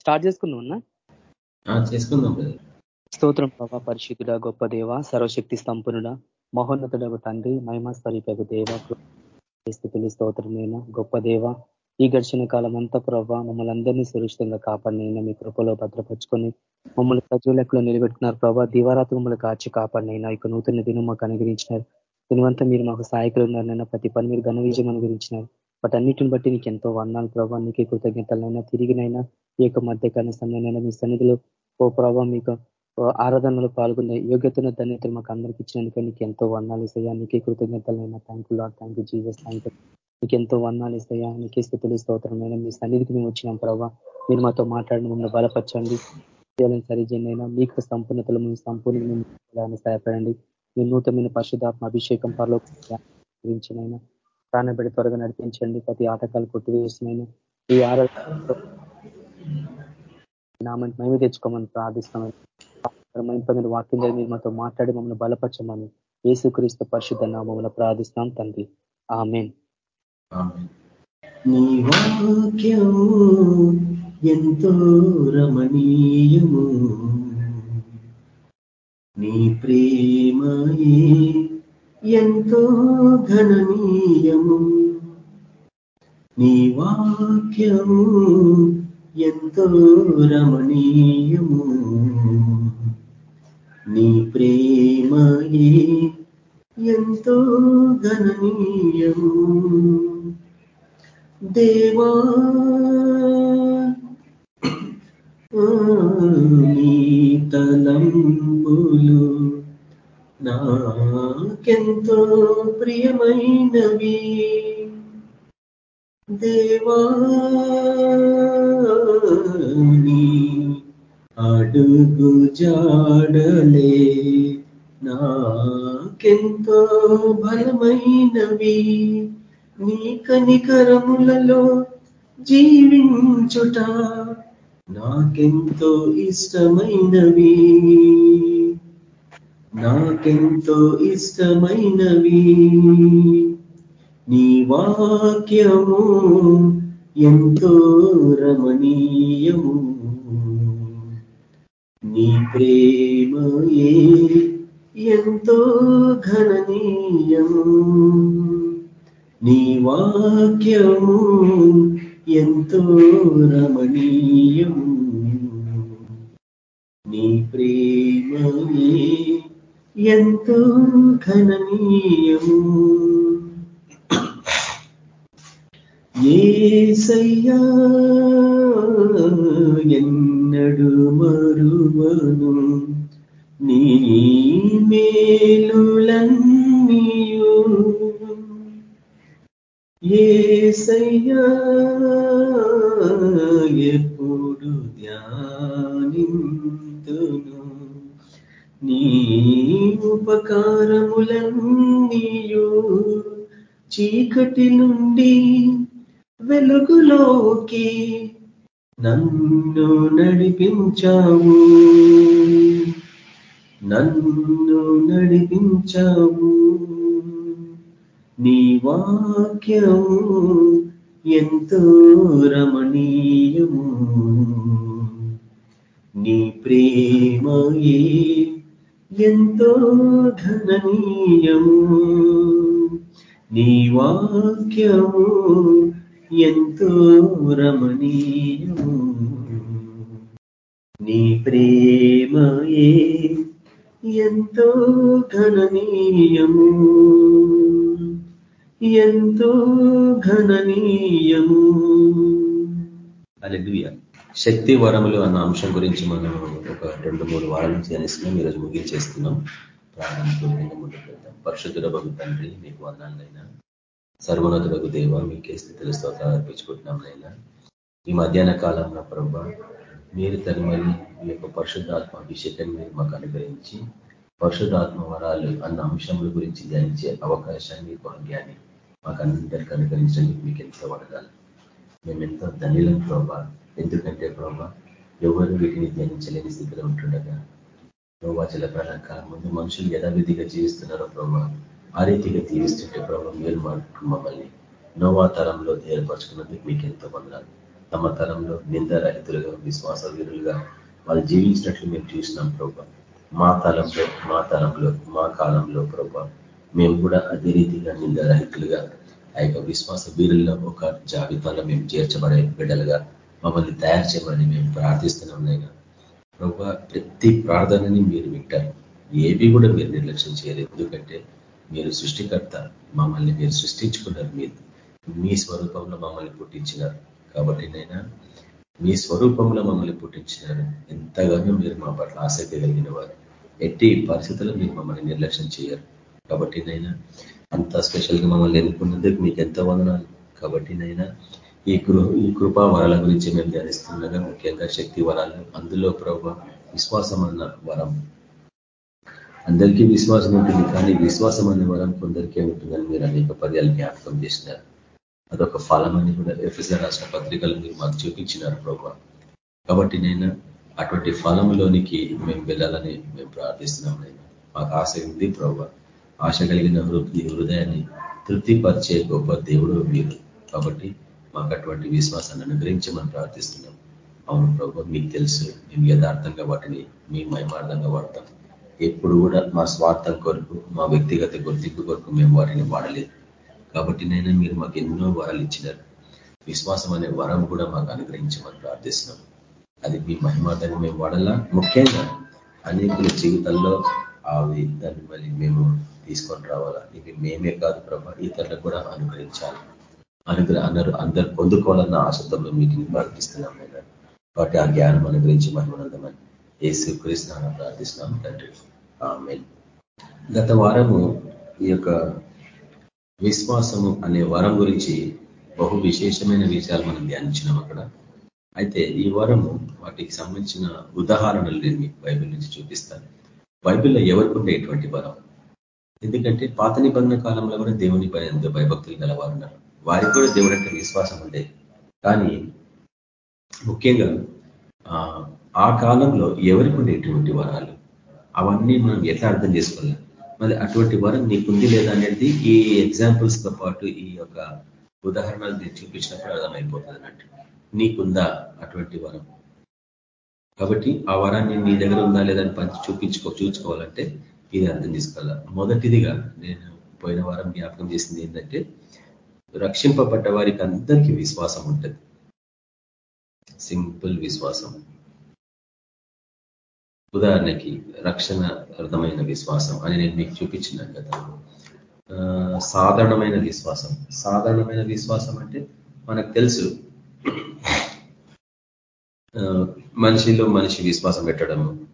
Start చేసుకుందాం అన్నా? చేసుకుందాం స్తోత్రం ప్రభా పరిశుద్ధుడ గొప్ప దేవ సర్వశక్తి స్తంభనుడ మహోన్నతుడకు తండ్రి మహిమస్వరూపకు దేవ స్థితులు స్తోత్రమైన గొప్ప దేవ ఈ ఘర్షణ కాలం అంతా ప్రభావ మమ్మల్ని అందరినీ సురక్షితంగా కాపాడినైనా మీ కృపలో భద్రపరుచుకొని మమ్మల్ని సజీవ లెక్కలో నిలబెట్టుకున్నారు ప్రభావ దివారాత్రి మమ్మల్ని కాచి కాపాడినైనా ఇక నూతన దినం మాకు అనుగ్రహించినారు. దీనివంతా మీరు మాకు సహాయకులు ఉన్నారనైనా ప్రతి పని మీరు ఘన విజయం అనుగ్రహించినారు వాటి అన్నిటిని బట్టి నీకు ఎంతో వర్ణాలు ప్రభావ నీకే కృతజ్ఞతలైనా తిరిగినైనా ఈ యొక్క మధ్యకాల సమయంలో మీ సన్నిధిలో ఓ ప్రభావ మీకు ఆరాధనలో పాల్గొనే యోగ్యతను ధన్యతలు మాకు అందరికి ఇచ్చినందుకే నీకు ఎంతో వర్ణాలు ఇస్తాయా. నీకే కృతజ్ఞతలైనా thank you Lord thank you Jesus thank you నీకు ఎంతో వర్ణాలు ఇస్తాయా. నీకే స్థితులు స్తోత్రమైన మీ సన్నిధికి మేము వచ్చినాం ప్రభావ మీరు మాతో మాట్లాడిన మమ్మల్ని బలపరచండి. సరిజనైనా మీకు సంపూర్ణతలు మేము సంపూర్ణ సహాయపడండి. మీ నూతనమైన పరిశుధాత్మ అభిషేకం పరలో గురించినైనా ప్రాణబడి త్వరగా నడిపించండి. ప్రతి ఆటకాలు కొట్టివేసినాయి ఈ ఆరోగ్య నామని మేము తెచ్చుకోమని ప్రార్థిస్తామని వాక్యం మీరు మాతో మాట్లాడి మమ్మల్ని బలపరచమని ఏసుక్రీస్తు పరిశుద్ధ నామమున ప్రార్థిస్తాం తండ్రి. ఆమె నీ ఎంతో రమణీయము. నీ ప్రేమయే ఎంతో ఘననీయము. నీ వాక్యము ఎంతో రమణీయము. నీ ప్రేమయే ఎంతో ఘననీయము. దేవా నీ తలంపులు నాకెంతో ప్రియమైనవి. దేవాని అడుగు జాడలే నాకెంతో బలమైనవి. నీ కనికరములలో జీవించుట నాకెంతో ఇష్టమైనవి. నాకెంతో ఇష్టమైనవి. నీ వాక్యము ఎంతో రమణీయము. నీ ప్రేమయే ఎంతో ఘననీయము. నీ వాక్యము ఎంతో రమణీయము. నీ ప్రే ఎంతో ఘననీయము ఏసయ్యా ఎన్నడు మరువను. నీ మేలులన్నీయు. ఏసయ్యా ఉపకారములన్నీయు చీకటి నుండి వెలుగులోకి నన్ను నడిపించావు. నన్ను నడిపించావు. నీ వాక్యము ఎంతో రమణీయము. నీ ప్రేమయే ఎంతో ఘననీయము. నీ వాక్యము ఎంతో రమణీయము. నీ ప్రేమయే ఎంతో ఘననీయము. ఎంతో ఘననీయము. అలెలుయా శక్తి వరములు అన్న అంశం గురించి మనం ఒక రెండు మూడు వారాల నుంచి ధ్యానిస్తున్నాం ఈరోజు ముగించేస్తున్నాం ప్రారంభంలో ముందుకు వెళ్తాం పరిశుద్ధుల భగు తండ్రి మీకు వందాలైనా సర్వోన్నతులకు దేవ మీకే స్థితిలో స్తోత్ర అర్పించుకుంటున్నాం నైనా ఈ మధ్యాహ్న కాలంలో ప్రభా మీరు తరిమని మీ యొక్క పరిశుద్ధాత్మ అభిషేకాన్ని మీరు మాకు అనుగ్రహించి పరిశుద్ధాత్మ వరాలు అన్న అంశముల గురించి ధ్యానించే అవకాశాన్ని భాగ్యాన్ని మాకు అందరికీ అనుగ్రహించడానికి మీకు ఎంతో వడగాలి మేమెంతో ధనిలం ప్రభా. ఎందుకంటే ప్రభా ఎవరు వీటిని ధ్యానించలేని స్థితిలో ఉంటుండగా ప్రభా జలప్రాణ కాలం ముందు మనుషులు యథావిధిగా జీవిస్తున్నారో ప్రభా ఆ రీతిగా జీవిస్తుంటే ప్రభావ మీరు మమ్మల్ని నోవా తరంలో ఏర్పరచుకున్నందుకు మీకు ఎంతో వందనాలు. తమ తరంలో నిందరహితులుగా విశ్వాస వీరులుగా వాళ్ళు జీవించినట్లు మేము చూసినాం ప్రభా. మా తలంలో మా తరంలో మా కాలంలో ప్రభా మేము కూడా అదే రీతిగా నిందరహితులుగా ఆ యొక్క విశ్వాస వీరుల్లో ఒక జాబితాలో మేము చేర్చబడే బిడ్డలుగా మమ్మల్ని తయారు చేయమని మేము ప్రార్థిస్తున్నాం నైనా ప్రభు ప్రతి ప్రార్థనని మీరు వింటారు. ఏవి కూడా మీరు నిర్లక్ష్యం చేయరు ఎందుకంటే మీరు సృష్టికర్త మమ్మల్ని మీరు సృష్టించుకున్నారు. మీరు మీ స్వరూపంలో మమ్మల్ని పుట్టించినారు. కాబట్టి నైనా మీ స్వరూపంలో మమ్మల్ని పుట్టించినారు. ఎంతగానో మీరు మా పట్ల ఆసక్తి కలిగిన వారు. ఎట్టి పరిస్థితుల్లో మీరు మమ్మల్ని నిర్లక్ష్యం చేయరు. కాబట్టి నైనా అంత స్పెషల్గా మమ్మల్ని ఎన్నుకున్నందుకు మీకు ఎంత వందనాలు. కాబట్టి నైనా ఈ కృ ఈ కృపా వరాల గురించి మేము ధ్యానిస్తుండగా ముఖ్యంగా శక్తి వరాలు అందులో ప్రభ విశ్వాసం అన్న వరం. అందరికీ విశ్వాసం ఉంటుంది కానీ విశ్వాసం అనే వరం కొందరికే ఉంటుందని మీరు అనేక పర్యాలు జ్ఞాపకం చేసినారు. అదొక ఫలం అని కూడా ఎఫ్ఎస్ఆర్ రాష్ట్ర పత్రికలు మీరు మాకు చూపించినారు ప్రభా. కాబట్టి నేను అటువంటి ఫలంలోనికి మేము వెళ్ళాలని మేము ప్రార్థిస్తున్నాం నేను మాకు ఆశ ఉంది ప్రభావ ఆశ కలిగిన హృదయాన్ని తృప్తిపరిచే గొప్ప దేవుడు మీరు. కాబట్టి మాకు అటువంటి విశ్వాసాన్ని అనుగ్రహించమని ప్రార్థిస్తున్నాం. అవును ప్రభు మీకు తెలుసు మేము యథార్థంగా వాటిని మీ మయమార్థంగా వాడతాం. ఎప్పుడు కూడా మా స్వార్థం కొరకు మా వ్యక్తిగత గుర్తింపు కొరకు మేము వాటిని వాడలేదు. కాబట్టి నేను మీరు మాకు ఎన్నో వరాలు ఇచ్చినారు. విశ్వాసం అనే వరం కూడా మాకు అనుగ్రహించమని ప్రార్థిస్తున్నాం. అది మీ మహిమార్థంగా మేము వాడాలా? ముఖ్యంగా అనేకుల జీవితంలో అవి దాన్ని మళ్ళీ మేము తీసుకొని రావాలా? ఇవి మేమే కాదు ప్రభా ఇతరులకు కూడా అనుగ్రహించాలి. అనుగ్రహ అన్నారు అందరు పొందుకోవాలన్న ఆశతో మేము వీటిని ప్రార్థిస్తున్నాం నేను వాటి ఆ జ్ఞానం అనుగ్రహించి మహిమనందమని ఏసు కృష్ణ ప్రార్థిస్తున్నాం తండ్రి. ఆమె గత వారము ఈ యొక్క విశ్వాసము అనే వరం గురించి బహు విశేషమైన విషయాలు మనం ధ్యానించినాం అక్కడ. అయితే ఈ వారము వాటికి సంబంధించిన ఉదాహరణలు నేను మీకు బైబిల్ నుంచి చూపిస్తాను. బైబిల్లో ఎవరికి ఉండే ఎటువంటి వరం? ఎందుకంటే పాత నిబంధన కాలంలో కూడా దేవుని భయంతో భయభక్తులు గలవారున్నారు. వారికి కూడా దేవుడు అంటే విశ్వాసం ఉండే. కానీ ముఖ్యంగా ఆ కాలంలో ఎవరికి ఉండేటువంటి వరాలు? అవన్నీ మనం ఎట్లా అర్థం చేసుకోవాలి మరి అటువంటి వరం నీకుంది లేదా అనేది ఈ ఎగ్జాంపుల్స్తో పాటు ఈ యొక్క ఉదాహరణలు నేను చూపించినప్పుడు అర్థమైపోతుంది అన్నట్టు. నీకుందా అటువంటి వరం? కాబట్టి ఆ వరాన్ని నీ దగ్గర ఉందా లేదని పంచి చూపించుకో చూసుకోవాలంటే ఇది అర్థం చేసుకోవాలా? మొదటిదిగా నేను పోయిన వారం జ్ఞాపకం చేసింది ఏంటంటే రక్షింపబడ్డ వారికి అందరికీ విశ్వాసం ఉంటుంది. సింపుల్ విశ్వాసం. ఉదాహరణకి రక్షణ అర్థమైన విశ్వాసం అని నేను మీకు చూపించినాను కదా. సాధారణమైన విశ్వాసం. సాధారణమైన విశ్వాసం అంటే మనకు తెలుసు. మనిషిలో మనిషి విశ్వాసం పెట్టడము.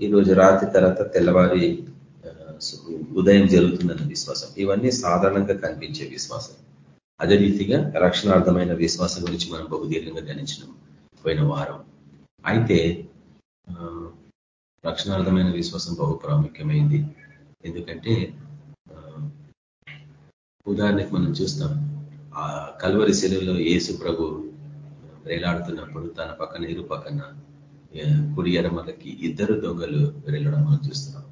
ఈరోజు రాత్రి తర్వాత తెల్లవారి ఉదయం జరుగుతుందన్న విశ్వాసం. ఇవన్నీ సాధారణంగా కనిపించే విశ్వాసం. అదే రీతిగా రక్షణార్థమైన విశ్వాసం గురించి మనం బహుదీర్ఘంగా గణించినాం పోయిన వారం. అయితే రక్షణార్థమైన విశ్వాసం బహు ప్రాముఖ్యమైంది. ఎందుకంటే ఉదాహరణకి మనం చూస్తాం. ఆ కల్వరి శిలలో యేసు ప్రభు వేలాడుతున్నప్పుడు తన పక్కన ఇరు పక్కన కుడి ఎడమలకి ఇద్దరు దొంగలు వెళ్ళడం మనం చూస్తున్నాం.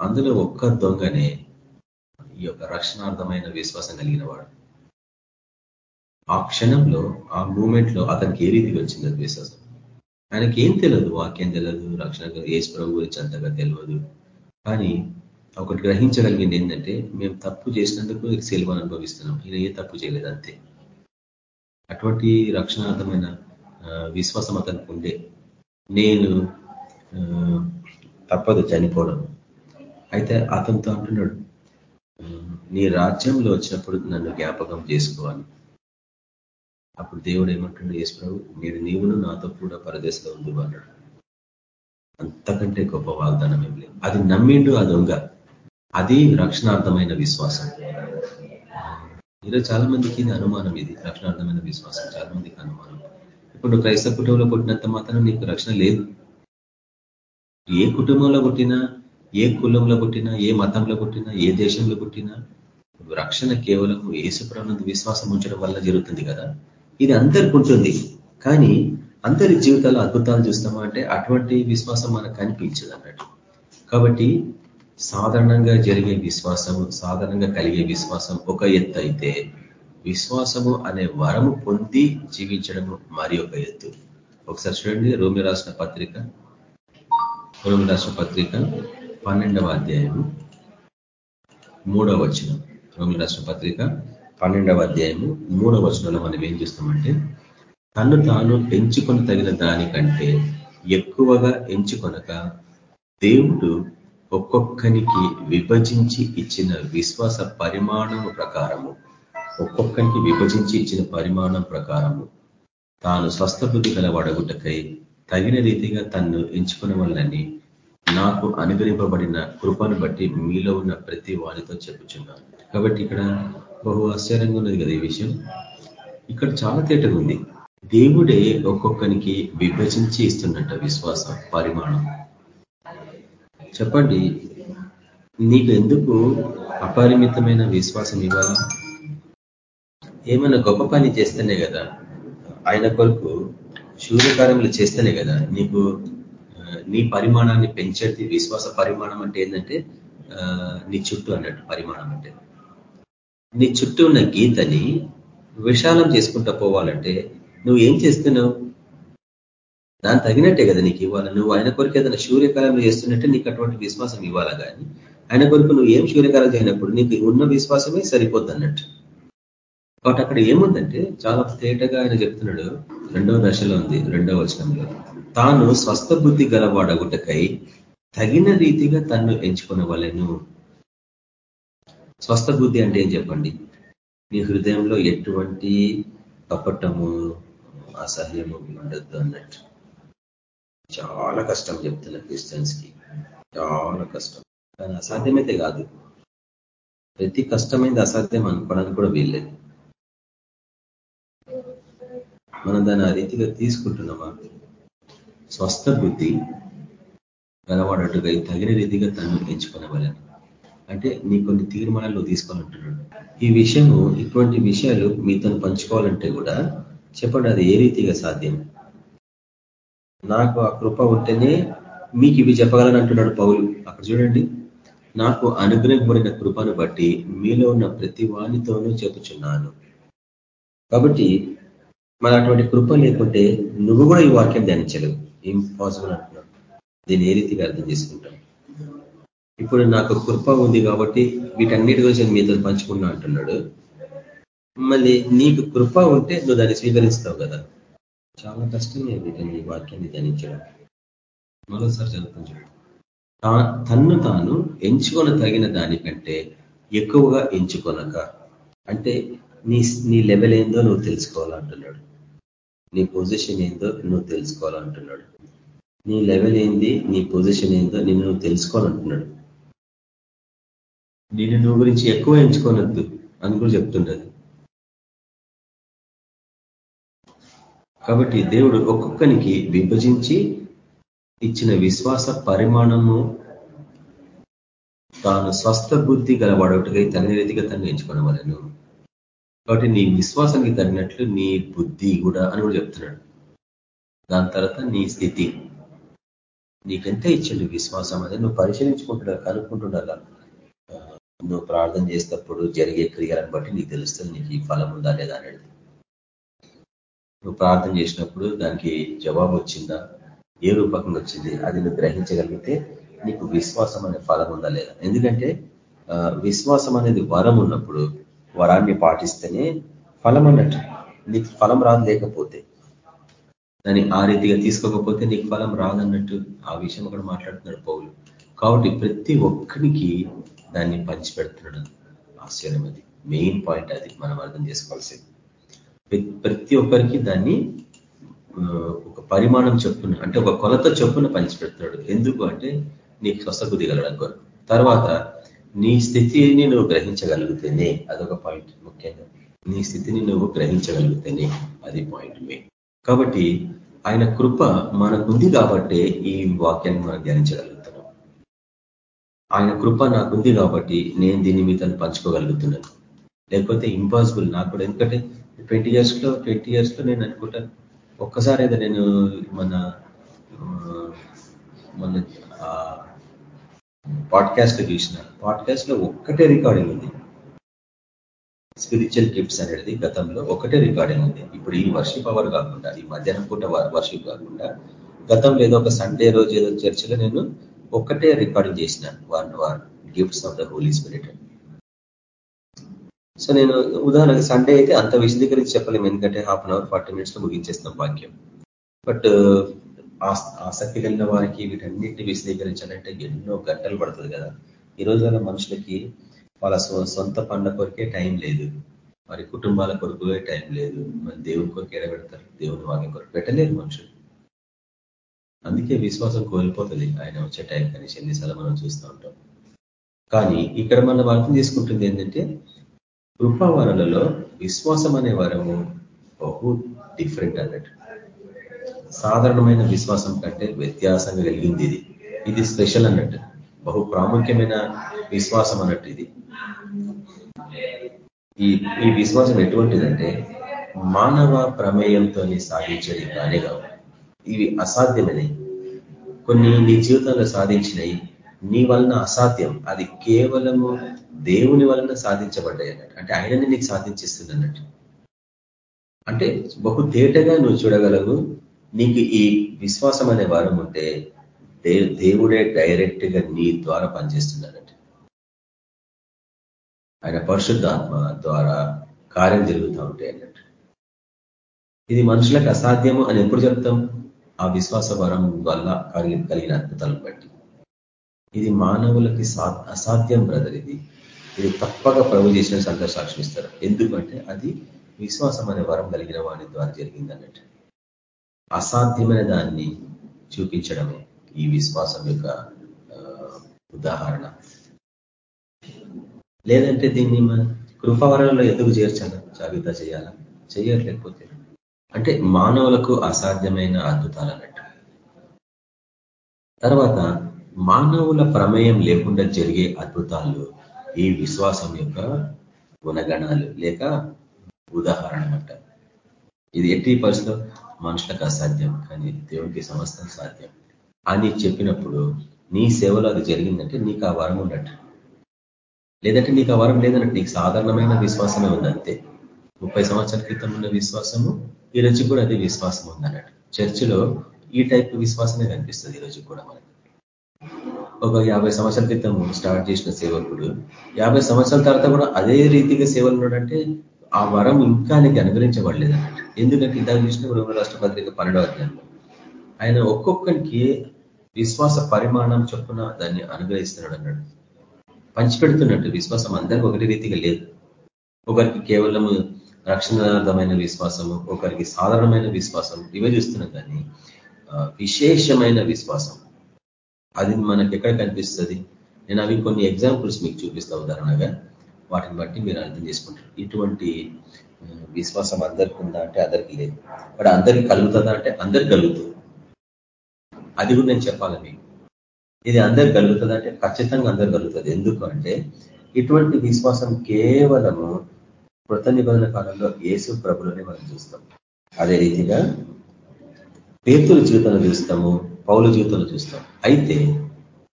అందులో ఒక్క దొంగనే ఈ యొక్క రక్షణార్థమైన విశ్వాసం కలిగిన వాడు. ఆ క్షణంలో ఆ మూమెంట్లో అతనికి ఏ రీతికి వచ్చింది విశ్వాసం. ఆయనకి ఏం తెలియదు వాక్యం తెలియదు రక్షణ ఏసు ప్రభు గురించి అంతగా తెలియదు కానీ ఒకటి గ్రహించగలిగింది ఏంటంటే మేము తప్పు చేసినందుకు సెలవు అనుభవిస్తున్నాం. ఈయన ఏ తప్పు చేయలేదు అంతే. అటువంటి రక్షణార్థమైన విశ్వాసం అతనికి ఉండే. నేను తప్పదు చనిపోవడం. అయితే అతనితో అంటున్నాడు నీ రాజ్యంలో వచ్చినప్పుడు నన్ను జ్ఞాపకం చేసుకోవాలి. అప్పుడు దేవుడు ఏమంటున్నాడు యేసుప్రభు మీరు నీవును నాతో కూడా పరదేశంలో ఉంది అన్నాడు. అంతకంటే గొప్ప వాగ్దానం ఏం లేదు. అది నమ్మిండు ఆ దొంగ. అది రక్షణార్థమైన విశ్వాసం. ఈరోజు చాలా మందికి ఇది అనుమానం ఇది రక్షణార్థమైన విశ్వాసం. చాలా మందికి అనుమానం. ఇప్పుడు క్రైస్తవ కుటుంబంలో పుట్టినంత మాత్రం నీకు రక్షణ లేదు. ఏ కుటుంబంలో పుట్టినా ఏ కులంలో పుట్టినా ఏ మతంలో పుట్టినా ఏ దేశంలో పుట్టినా రక్షణ కేవలం ఏసుప్రవనందు విశ్వాసం ఉంచడం వల్ల జరుగుతుంది కదా? ఇది అందరికి ఉంటుంది. కానీ అందరి జీవితాల్లో అద్భుతాలు చూస్తామా అంటే అటువంటి విశ్వాసం మనకు కనిపించదు అన్నట్టు. కాబట్టి సాధారణంగా జరిగే విశ్వాసం సాధారణంగా కలిగే విశ్వాసం ఒక ఎత్తు అయితే విశ్వాసము అనే వరము పొంది జీవించడము మరి ఒక ఎత్తు. ఒకసారి చూడండి రోమి రాసిన పత్రిక. రోమి రాసిన పత్రిక. పన్నెండవ అధ్యాయము మూడవ వచనం రోమి రాష్ట్ర పత్రిక. పన్నెండవ అధ్యాయము మూడవ వచనంలో మనం ఏం చేస్తామంటే తను తాను ఎంచుకొని తగిన దానికంటే ఎక్కువగా ఎంచుకొనక దేవుడు ఒక్కొక్కనికి విభజించి ఇచ్చిన విశ్వాస పరిమాణము ప్రకారము ఒక్కొక్కరికి విభజించి ఇచ్చిన పరిమాణం ప్రకారము తాను స్వస్థ బుద్ధి గలవాడగుటకై తగిన రీతిగా తన్ను ఎంచుకున్న వల్లని నాకు అనుగ్రహింపబడిన కృపను బట్టి మీలో ఉన్న ప్రతి వారితో చెప్పుచున్నాను. కాబట్టి ఇక్కడ బహు ఆశ్చర్యంగా ఉన్నది కదా ఈ విషయం. ఇక్కడ చాలా తేటగా ఉంది. దేవుడే ఒక్కొక్కరికి విభజించి ఇస్తున్నట్ట విశ్వాస పరిమాణం. చెప్పండి నీకు ఎందుకు అపరిమితమైన విశ్వాసం ఇవ్వాలా? ఏమైనా గొప్ప పని చేస్తేనే కదా ఆయన కొరకు సూర్యకార్యములు చేస్తేనే కదా నీకు నీ పరిమాణాన్ని పెంచేది విశ్వాస పరిమాణం అంటే ఏంటంటే నీ చుట్టూ అన్నట్టు పరిమాణం అంటే. నీ చుట్టూ ఉన్న గీతని విశాలం చేసుకుంటా పోవాలంటే నువ్వు ఏం చేస్తున్నావు? దాని తగినట్టే కదా నీకు ఇవ్వాలి? నువ్వు ఆయన కొరకు ఏదైనా సూర్యకాలం చేస్తున్నట్టే నీకు అటువంటి విశ్వాసం ఇవ్వాలా కానీ ఆయన కొరకు నువ్వు ఏం సూర్యకాలం చేయనప్పుడు నీకు ఉన్న విశ్వాసమే సరిపోద్ది అన్నట్టు కాబట్టి అక్కడ ఏముందంటే చాలా తేటగా ఆయన చెప్తున్నాడు రెండవ దశలో ఉంది రెండవ వచనంలో. తాను స్వస్థ బుద్ధి గలవాడగుటకై తగిన రీతిగా తన్ను ఎంచుకునవలను. స్వస్థ బుద్ధి అంటే ఏం చెప్పండి? నీ హృదయంలో ఎటువంటి కపటము అసహ్యము ఉండద్దు అన్నట్టు. చాలా కష్టం చెప్తున్న క్రిస్టియన్స్కి. చాలా కష్టం. కానీ అసాధ్యమైతే కాదు. ప్రతి కష్టమైంది అసాధ్యం అనుకోవడానికి కూడా వీల్లేదు. మనం దాన్ని ఆ రీతిగా తీసుకుంటున్నామా? స్వస్థ బుద్ధి గలవాడట్టుగా తగిన రీతిగా తను ఎంచుకునేవాళ్ళని అంటే నీ కొన్ని తీర్మానాలు తీసుకోవాలంటున్నాడు. ఈ విషయము ఇటువంటి విషయాలు మీతో పంచుకోవాలంటే కూడా చెప్పండి అది ఏ రీతిగా సాధ్యం? నాకు ఆ కృప ఉంటేనే మీకు ఇవి చెప్పగలను అంటున్నాడు పౌలు. అక్కడ చూడండి నాకు అనుగ్రహపడిన కృపను బట్టి మీలో ఉన్న ప్రతి వాణితోనూ చెప్పుచున్నాను. కాబట్టి మరి అటువంటి కృప లేకుంటే నువ్వు కూడా ఈ వాక్యం ధ్యానించలేవు. ఇంపాసిబుల్ అంటున్నావు దీన్ని ఏ రీతిగా అర్థం చేసుకుంటాం? ఇప్పుడు నాకు కృప ఉంది కాబట్టి వీటన్నిటి గురించి నేను మీతో పంచుకున్నా అంటున్నాడు. మళ్ళీ నీకు కృప ఉంటే నువ్వు దాన్ని స్వీకరిస్తావు కదా. చాలా కష్టమే వీటిని ఈ వాక్యాన్ని ధ్యానించడం. మరోసారి చదువుతాం తన్ను తాను ఎంచుకొన తగిన దానికంటే ఎక్కువగా ఎంచుకొనక అంటే నీ నీ లెవెల్ ఏందో నువ్వు తెలుసుకోవాలంటున్నాడు. నీ పొజిషన్ ఏందో నువ్వు తెలుసుకోవాలంటున్నాడు. నీ లెవెల్ ఏంది నీ పొజిషన్ ఏందో నిన్ను నువ్వు తెలుసుకోవాలంటున్నాడు. నేను నువ్వు గురించి ఎక్కువ ఎంచుకోనద్దు అని కూడా చెప్తుంటది కాబట్టి దేవుడు ఒక్కొక్కనికి విభజించి ఇచ్చిన విశ్వాస పరిమాణము తాను స్వస్థ బుద్ధి గలవాడొకటిగా తన రీతిగా తను ఎంచుకోవడం వలను కాబట్టి నీ విశ్వాసానికి తగినట్లు నీ బుద్ధి కూడా అని కూడా చెప్తున్నాడు. దాని తర్వాత నీ స్థితి. నీకెంత ఇచ్చిండు విశ్వాసం అనేది నువ్వు పరిశీలించుకుంటున్నా కనుక్కుంటుండాల నువ్వు ప్రార్థన చేసేటప్పుడు జరిగే క్రియలను బట్టి నీకు తెలుస్తుంది నీకు ఈ ఫలం ఉందా లేదా అనేది. నువ్వు ప్రార్థన చేసినప్పుడు దానికి జవాబు వచ్చిందా? ఏ రూపకంగా వచ్చింది? అది నువ్వు గ్రహించగలిగితే నీకు విశ్వాసం అనే ఫలం ఉందా లేదా? ఎందుకంటే విశ్వాసం అనేది వరం ఉన్నప్పుడు వరాన్ని పాటిస్తేనే ఫలం అన్నట్టు నీకు ఫలం రాదు లేకపోతే దాన్ని ఆ రీతిగా తీసుకోకపోతే నీకు ఫలం రాదన్నట్టు ఆ విషయం అక్కడ మాట్లాడుతున్నాడు పౌలు. కాబట్టి ప్రతి ఒక్కరికి దాన్ని పంచిపెడుతున్నాడు. ఆశ్చర్యం అది. మెయిన్ పాయింట్ అది. మనం అర్థం చేసుకోవాల్సింది. ప్రతి ఒక్కరికి దాన్ని ఒక పరిమాణం చెప్పున అంటే ఒక కొలత చెప్పున పంచిపెడుతున్నాడు. ఎందుకు అంటే నీకు స్వస్థకు దిగలడం కొరకు. తర్వాత నీ స్థితిని నువ్వు గ్రహించగలిగితేనే అదొక పాయింట్ ముఖ్యంగా. నీ స్థితిని నువ్వు గ్రహించగలిగితేనే అది పాయింట్ మే కాబట్టి ఆయన కృప మనకుంది కాబట్టే ఈ వాక్యాన్ని మనం ధ్యానించగలుగుతున్నాం. ఆయన కృప నాకుంది కాబట్టి నేను దీన్ని మీతో పంచుకోగలుగుతున్నాను. లేకపోతే ఇంపాసిబుల్ నాకు కూడా ఎందుకంటే ట్వంటీ ఇయర్స్లో ట్వంటీ ఇయర్స్లో నేను అనుకుంటాను. ఒక్కసారి అయితే నేను మన మన పాడ్కాస్ట్ చూసిన పాడ్కాస్ట్లో ఒక్కటే రికార్డింగ్ ఉంది. స్పిరిచువల్ గిఫ్ట్స్ అనేది గతంలో ఒకటే రికార్డింగ్ ఉంది. ఇప్పుడు ఈ వర్షిప్ అవర్ కాకుండా ఈ మధ్యాహ్నం పూట వర్షిప్ కాకుండా గతంలో ఏదో ఒక సండే రోజు ఏదో చర్చిలో నేను ఒక్కటే రికార్డింగ్ చేసిన. One one gifts of the holy spirit so నేను ఉదాహరణకు సండే అయితే అంత విశదీకరించి చెప్పలేము. ఎందుకంటే హాఫ్ అన్ అవర్ ఫార్టీ మినిట్స్లో ముగించేస్తాం వాక్యం. బట్ ఆసక్తి కలిగిన వారికి వీటన్నిటిని విశదీకరించాలంటే ఎన్నో గంటలు పడుతుంది కదా. ఈ రోజున మనుషులకి వాళ్ళ సొంత పనుల కొరికే టైం లేదు. వారి కుటుంబాల కొరకు టైం లేదు. మరి దేవుని కొరకు ఎడబెడతారు దేవుని వాక్యం కొరకు పెట్టలేరు మనుషులు. అందుకే విశ్వాసం కోల్పోతుంది ఆయన వచ్చే టైం కనీసం ఎన్నిసార్లు మనం చూస్తూ ఉంటాం. కానీ ఇక్కడ మనం అర్థం చేసుకుంటుంది ఏంటంటే కృపావరణలో విశ్వాసం అనే వరము బహు డిఫరెంట్ అన్నట్టు. సాధారణమైన విశ్వాసం కంటే వ్యత్యాసంగా కలిగింది ఇది. ఇది స్పెషల్ అన్నట్టు. బహు ప్రాముఖ్యమైన విశ్వాసం అన్నట్టు ఇది. ఈ ఈ విశ్వాసం ఎటువంటిదంటే మానవ ప్రమేయంతో సాధించేది కానే కావు. ఇవి అసాధ్యమైనవి కొన్ని నీ జీవితంలో సాధించినవి నీ వలన అసాధ్యం. అది కేవలము దేవుని వలన సాధించబడ్డాయి అన్నట్టు. అంటే ఆయనని నీకు సాధించిస్తుంది అన్నట్టు. అంటే బహు తేటగా నువ్వు చూడగలవు నీకు ఈ విశ్వాసం అనే వారం ఉంటే దేవుడే డైరెక్ట్గా నీ ద్వారా పనిచేస్తున్నాడంటే. ఆయన పరిశుద్ధాత్మ ద్వారా కార్యం జరుగుతూ ఉంటాయి అన్నట్టు. ఇది మనుషులకు అసాధ్యము అని ఎప్పుడు చెప్తాం? ఆ విశ్వాస వరం వల్ల కలిగిన అద్భుతాలను బట్టి. ఇది మానవులకి అసాధ్యం బ్రదర్ ఇది. ఇది తప్పక ప్రభు చేసిన సందర్శ సాక్షిస్తారు ఎందుకంటే అది విశ్వాసం అనే వరం కలిగిన వాడి ద్వారా జరిగింది అన్నట్టు. అసాధ్యమైన దాన్ని చూపించడమే ఈ విశ్వాసం యొక్క ఉదాహరణ. లేదంటే దీన్ని మన ఎందుకు చేర్చాలా? జాబితా చేయాలా? చేయట్లేకపోతే అంటే మానవులకు అసాధ్యమైన అద్భుతాలు అన్నట్టు. తర్వాత మానవుల ప్రమేయం లేకుండా జరిగే అద్భుతాలు ఈ విశ్వాసం యొక్క గుణగణాలు. లేక ఉదాహరణ అంట ఇది ఎట్టి పరిస్థితిలో మనుషులకు అసాధ్యం కానీ దేవునికి సమస్తం సాధ్యం. అని చెప్పినప్పుడు నీ సేవలో అది జరిగిందంటే నీకు ఆ వరం ఉన్నట్టు. లేదంటే నీకు ఆ వరం లేదన్నట్టు నీకు సాధారణమైన విశ్వాసమే ఉందంతే ముప్పై సంవత్సరాల క్రితం ఉన్న విశ్వాసము ఈ రోజు కూడా అదే విశ్వాసం ఉందన్నట్టు చర్చిలో ఈ టైప్ విశ్వాసమే కనిపిస్తుంది ఈ రోజు కూడా మనకు. ఒక యాభై సంవత్సరాల క్రితం స్టార్ట్ చేసిన సేవకుడు యాభై సంవత్సరాల తర్వాత కూడా అదే రీతిగా సేవలు ఉన్నాడంటే ఆ వరం ఇంకా నీకు అనుగ్రహించబడలేదన్నట్టు ఎందుకంటే ఇందాక చూసిన రెండు రాష్ట్ర పత్రిక పన్నెండో అధ్యాయంలో ఆయన ఒక్కొక్కరికి విశ్వాస పరిమాణం చొప్పున దాన్ని అనుగ్రహిస్తున్నాడు అన్నాడు. పంచిపెడుతున్నట్టు విశ్వాసం అందరికీ ఒకటి రీతిగా లేదు. ఒకరికి కేవలం రక్షణార్థమైన విశ్వాసము ఒకరికి సాధారణమైన విశ్వాసం ఇవే చూస్తున్నాం కానీ విశేషమైన విశ్వాసం. అది మనకి ఎక్కడ కనిపిస్తుంది? నేను అవి కొన్ని ఎగ్జాంపుల్స్ మీకు చూపిస్తా ఉదాహరణగా వాటిని బట్టి మీరు అర్థం చేసుకుంటారు. ఇటువంటి విశ్వాసం అందరికి ఉందా అంటే అందరికీ లేదు. బట్ అందరికి కలుగుతుందా అంటే అందరికి కలుగుతుంది. అది కూడా నేను చెప్పాలి మీకు. ఇది అందరికి కలుగుతుంది అంటే ఖచ్చితంగా అందరు కలుగుతుంది. ఎందుకు అంటే ఇటువంటి విశ్వాసం కేవలము కృత నిబంధన కాలంలో యేసు ప్రభులోనే మనం చూస్తాం. అదే రీతిగా పేతుల జీవితంలో చూస్తాము పౌల జీవితంలో చూస్తాం. అయితే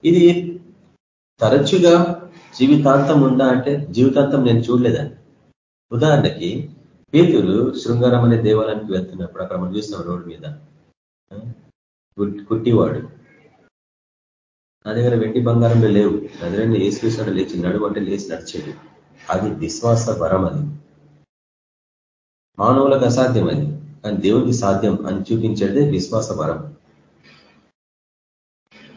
ఇది తరచుగా జీవితాంతం ఉందా అంటే జీవితాంతం నేను చూడలేదండి. ఉదాహరణకి పేతులు శృంగారం అనే దేవాలయానికి వెళ్తున్నప్పుడు అక్కడ మనం చూసినాం రోడ్డు మీద. కుట్టివాడు. నా దగ్గర వెండి బంగారంలో లేవు. నా ఏసుకృష్ణ లేచి నడువు అంటే లేచి నడిచేది. అది విశ్వాస వరం అది. మానవులకు అసాధ్యం అది. కానీ దేవుడికి సాధ్యం అని చూపించేదే విశ్వాస వరం.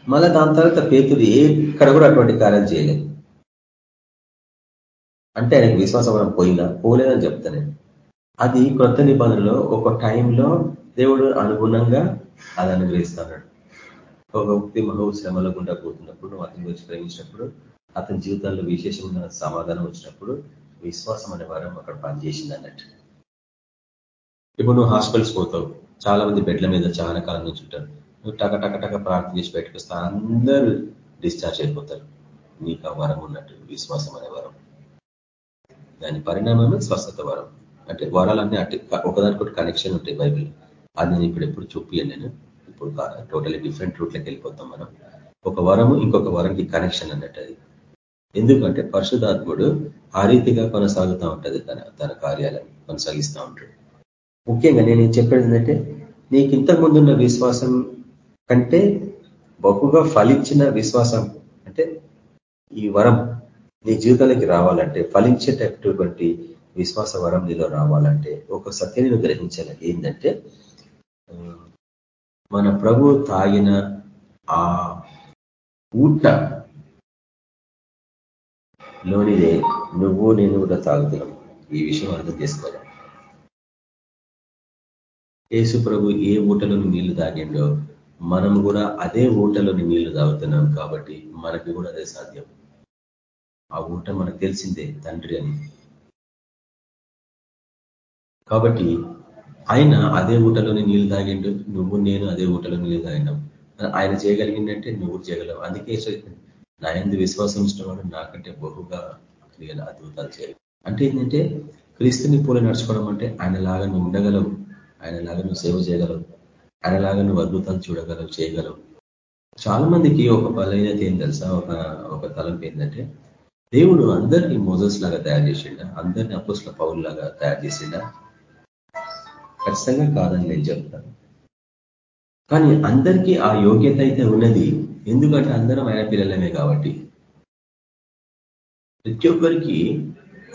మళ్ళా దాని తర్వాత పేతులు ఎక్కడ కూడా అటువంటి కార్యాలు చేయలేదు. అంటే ఆయనకు విశ్వాసం వరం పోయిందా? పోలేదని చెప్తాను అది కొత్త నిబంధనలో ఒక టైంలో దేవుడు అనుగుణంగా అది అనుగ్రహిస్తున్నాడు ఒక వ్యక్తి మహో శ్రమల గుండా పోతున్నప్పుడు నువ్వు అతని గురించి ప్రేమించినప్పుడు అతని జీవితంలో విశేషమైన సమాధానం వచ్చినప్పుడు విశ్వాసం అనే వరం అక్కడ పనిచేసింది అన్నట్టు. ఇప్పుడు నువ్వు హాస్పిటల్స్ పోతావు. చాలా మంది బెడ్ల మీద చాలా కాలం నుంచి ఉంటారు. నువ్వు టక టక టక ప్రార్థన చేసి బయటకు అందరూ డిశ్చార్జ్ అయిపోతారు. నీకు ఆ వరం ఉన్నట్టు విశ్వాసం అనే వరం. దాని పరిణామమే స్వస్థత వరం. అంటే వరాలన్నీ అటు ఒకదానికొకటి కనెక్షన్ ఉంటాయి బైబిల్ అది నేను ఇప్పుడు ఎప్పుడు చూపియండి నేను. ఇప్పుడు టోటలీ డిఫరెంట్ రూట్లోకి వెళ్ళిపోతాం మనం. ఒక వరము ఇంకొక వరంకి కనెక్షన్ అన్నట్టు అది. ఎందుకంటే పరిశుధాత్ముడు ఆ రీతిగా కొనసాగుతూ ఉంటుంది తన తన కార్యాలను కొనసాగిస్తూ ఉంటాడు. ముఖ్యంగా నేను చెప్పేది ఏంటంటే నీకు ఇంతకు ముందున్న విశ్వాసం కంటే బహుగా ఫలించిన విశ్వాసం అంటే ఈ వరం. నీ జీవితానికి రావాలంటే ఫలించేటటువంటి విశ్వాస వరం నీలో రావాలంటే ఒక సత్యాన్ని నువ్వు గ్రహించాలి. ఏంటంటే మన ప్రభు తాగిన ఆ ఊట లోనిదే నువ్వు నేను కూడా తాగుతున్నాం. ఈ విషయం అర్థం చేసుకోవాలి. యేసు ప్రభు ఏ ఊటలోని నీళ్ళు తాగిండో మనం కూడా అదే ఊటలోని నీళ్ళు తాగుతున్నాం కాబట్టి మనకి కూడా అదే సాధ్యం. ఆ ఊట మనకు తెలిసిందే తండ్రి అని. కాబట్టి ఆయన అదే ఊటలోని నీళ్ళు తాగిండు నువ్వు నేను అదే ఊటలో నీళ్ళు తాగినాం. ఆయన చేయగలిగిందంటే నువ్వు చేయగలవు. అందుకే నా ఎందు విశ్వాసం ఇష్టవాడు నాకంటే బహుగా క్రియలు అద్భుతాలు చేయాలి. అంటే ఏంటంటే క్రీస్తుని పూల నడుచుకోవడం అంటే ఆయనలాగా నువ్వు ఉండగలవు ఆయనలాగా నువ్వు సేవ చేయగలవు ఆయనలాగా నువ్వు అద్భుతాలు చూడగలవు చేయగలవు. చాలా మందికి ఒక బలహీనత ఏం తెలుసా? ఒక ఒక తలంపు ఏంటంటే దేవుడు అందరినీ మోజస్ లాగా తయారు చేసిండ? అందరినీ అపోస్ల పౌరు లాగా తయారు చేసిండ? ఖచ్చితంగా కాదని నేను చెప్తాను. కానీ అందరికీ ఆ యోగ్యత అయితే ఉన్నది. ఎందుకంటే అందరం ఆయన పిల్లలమే కాబట్టి. ప్రతి ఒక్కరికి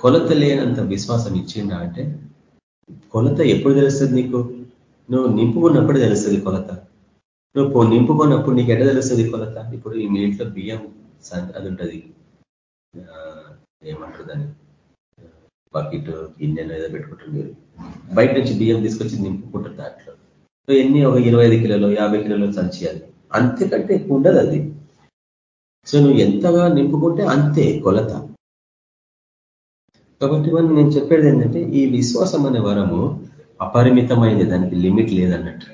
కొలత లేనంత విశ్వాసం ఇచ్చిండ అంటే కొలత ఎప్పుడు తెలుస్తుంది నీకు? నువ్వు నింపుకున్నప్పుడు తెలుస్తుంది కొలత. నువ్వు నింపుకున్నప్పుడు నీకు ఎట్లా తెలుస్తుంది కొలత? ఇప్పుడు మీ ఇంట్లో బియ్యం అది ఉంటుంది. ఏమంటారు దాన్ని? బకెట్ గిన్నెను ఏదో పెట్టుకుంటారు మీరు. బయట నుంచి బియ్యం తీసుకొచ్చి నింపుకుంటారు దాంట్లో. ఎన్ని ఒక ఇరవై ఐదు కిలోలు యాభై కిలోలు సంచేయాలి. అంతేకంటే ఎక్కువ ఉండదు అది. సో నువ్వు ఎంతగా నింపుకుంటే అంతే కొలత. కాబట్టి మనం నేను చెప్పేది ఏంటంటే ఈ విశ్వాసం అనే వరము అపరిమితమైంది దానికి లిమిట్ లేదన్నట్టు.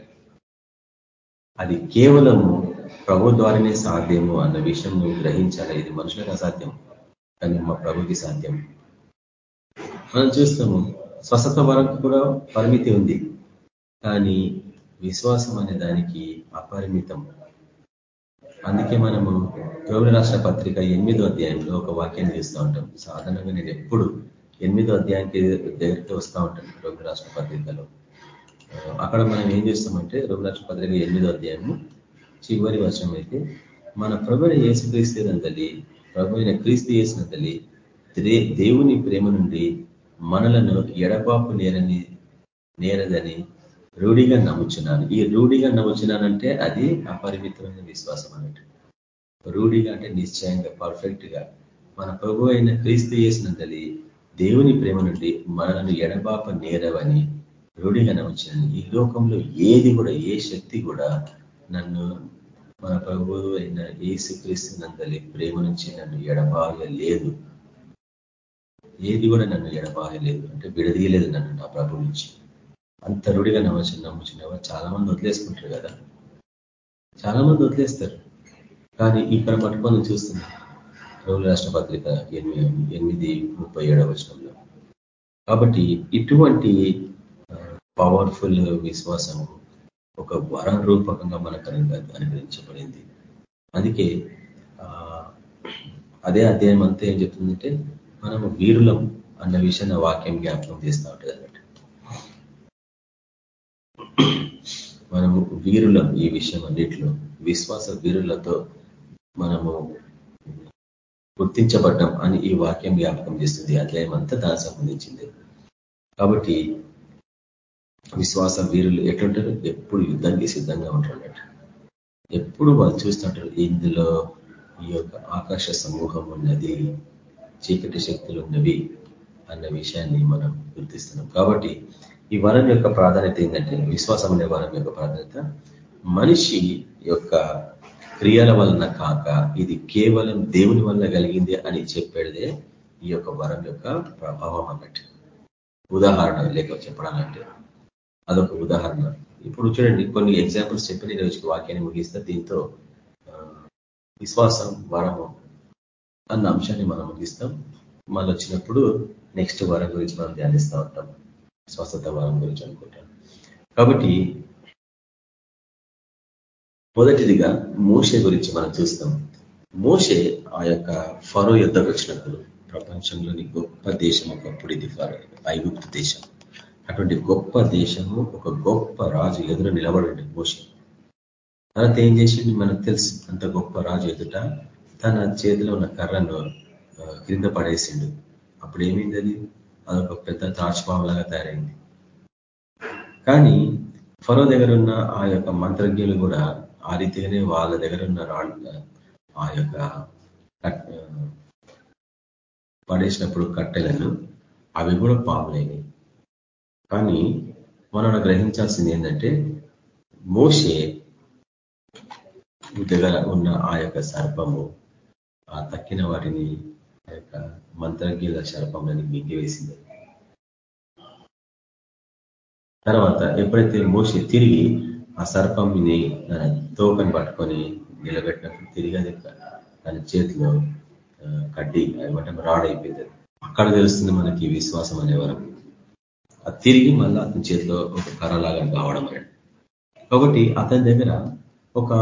అది కేవలము ప్రభు ద్వారానే సాధ్యము అన్న విషయం నువ్వు గ్రహించాలి. ఇది మనుషులకు అసాధ్యం కానీ మా ప్రభుకి సాధ్యం మనం చూస్తాము స్వస్థత వరకు కూడా పరిమితి ఉంది. కానీ విశ్వాసం అనే దానికి అపరిమితం. అందుకే మనము రోగుల రాష్ట్ర పత్రిక ఎనిమిదో అధ్యాయంలో ఒక వాక్యాన్ని చూస్తూ ఉంటాం. సాధారణంగా నేను ఎప్పుడు ఎనిమిదో అధ్యాయానికి దగ్గరికి వస్తూ ఉంటాను రోగుల రాష్ట్ర పత్రికలో. అక్కడ మనం ఏం చేస్తామంటే రోగుల రాష్ట్ర పత్రిక ఎనిమిదో అధ్యాయము చివరి వర్షం అయితే మన ప్రభుని ఏసు తల్లి ప్రభు అయిన క్రీస్తు చేసినంతలి దేవుని ప్రేమ నుండి మనలను ఎడబాపు నేరని నేరదని రూఢిగా నమ్ముచున్నాను. ఈ రూఢిగా నమ్ముచున్నానంటే అది అపరిమితమైన విశ్వాసం అన్నట్టు. రూఢిగా అంటే నిశ్చయంగా పర్ఫెక్ట్గా మన ప్రభు అయిన క్రీస్తు చేసినంతది దేవుని ప్రేమ నుండి మనలను ఎడబాప నేరవని రూఢిగా నమ్ముచున్నాను. ఈ లోకంలో ఏది కూడా ఏ శక్తి కూడా నన్ను మన ప్రభు అయిన ఏసుక్రీస్తునందలి ప్రేమ నుంచి నన్ను ఎడబాయలేదు ఏది కూడా నన్ను ఎడబాయలేదు అంటే విడదీయలేదు నన్ను నా ప్రభు నుంచి. అంత రుడిగా నమ్మచ్చు నమ్ముచున్నావా చాలా మంది వదిలేసుకుంటారు కదా. చాలా మంది వదిలేస్తారు. కానీ ఇక్కడ పట్టుకొని చూస్తుంది రౌల రాష్ట్ర పత్రిక ఎనిమిది ముప్పై ఏడవ వచనంలో. కాబట్టి ఇటువంటి పవర్ఫుల్ విశ్వాసము ఒక వర రూపకంగా మనకు అనుగ్రహించబడింది. అందుకే అదే అధ్యాయం అంతా ఏం చెప్తుందంటే మనము వీరులం అన్న విషయాన్ని వాక్యం జ్ఞాపకం చేస్తూ ఉంటుంది అన్నట్టు మనము వీరులం ఈ విషయం అన్నిట్లో విశ్వాస వీరులతో మనము గుర్తించబడ్డం అని ఈ వాక్యం జ్ఞాపకం చేస్తుంది. అధ్యాయం అంతా దానికి సంబంధించింది. కాబట్టి విశ్వాస వీరులు ఎట్లుంటారు? ఎప్పుడు యుద్ధానికి సిద్ధంగా ఉంటారు అన్నట్టు. ఎప్పుడు వాళ్ళు చూస్తుంటారు ఇందులో ఈ యొక్క ఆకాశ సమూహం ఉన్నది చీకటి శక్తులు ఉన్నవి అన్న విషయాన్ని మనం గుర్తిస్తున్నాం. కాబట్టి ఈ వరం యొక్క ప్రాధాన్యత ఏంటంటే విశ్వాసం అనే వరం యొక్క ప్రాధాన్యత మనిషి యొక్క క్రియల వలన కాక ఇది కేవలం దేవుని వల్ల కలిగింది అని చెప్పేదే ఈ యొక్క వరం యొక్క ప్రభావం అన్నట్టు. ఉదాహరణ లేక చెప్పడాలంటే అదొక ఉదాహరణ. ఇప్పుడు చూడండి కొన్ని ఎగ్జాంపుల్స్ చెప్పి నేను రోజుకి వాక్యాన్ని ముగిస్తే. దీంతో విశ్వాసం వరము అన్న అంశాన్ని మనం ముగిస్తాం. మళ్ళీ వచ్చినప్పుడు నెక్స్ట్ వరం గురించి మనం ధ్యానిస్తూ ఉంటాం. స్వస్థత వరం గురించి అనుకుంటాం కాబట్టి మొదటిదిగా మోషే గురించి మనం చూస్తాం. మోషే ఆ యొక్క ఫరో యుద్ధకు వచ్చినప్పుడు ప్రపంచంలోని గొప్ప దేశం ఒకప్పుడు ఇది ఐగుప్తు దేశం. అటువంటి గొప్ప దేశము ఒక గొప్ప రాజు ఎదురు నిలబడండి మోస తర్వాత ఏం చేసింది మనకు తెలుసు అంత గొప్ప రాజు ఎదుట తన చేతిలో ఉన్న కర్రను క్రింద పడేసిండు. అప్పుడు ఏమైంది అది అదొక పెద్ద తాజ్పావంలాగా తయారైంది. కానీ ఫరో దగ్గర ఉన్న ఆ యొక్క మంత్రజ్ఞులు కూడా ఆ రీతిగానే వాళ్ళ దగ్గర ఉన్న రాళ్ళ ఆ యొక్క పడేసినప్పుడు కట్టెలను అవి కూడా పాములైనవి. కానీ మనం గ్రహించాల్సింది ఏంటంటే మోసే దగ్గర ఉన్న ఆ యొక్క సర్పము ఆ తక్కిన వాటిని ఆ యొక్క మంత్రజ్ఞుల సర్పంలని మింగివేసింది. తర్వాత ఎప్పుడైతే మోషి తిరిగి ఆ సర్పంని తోకని పట్టుకొని నిలబెట్టినప్పుడు తిరిగి అది తన చేతిలో కడ్డి ఏమంటే రాడైపోయింది అక్కడ తెలుస్తుంది మనకి విశ్వాసం అనే వరకు అది తిరిగి మళ్ళీ అతని చేతిలో ఒక కర్రలాగా కావడం అనేది కాబట్టి అతని దగ్గర ఒక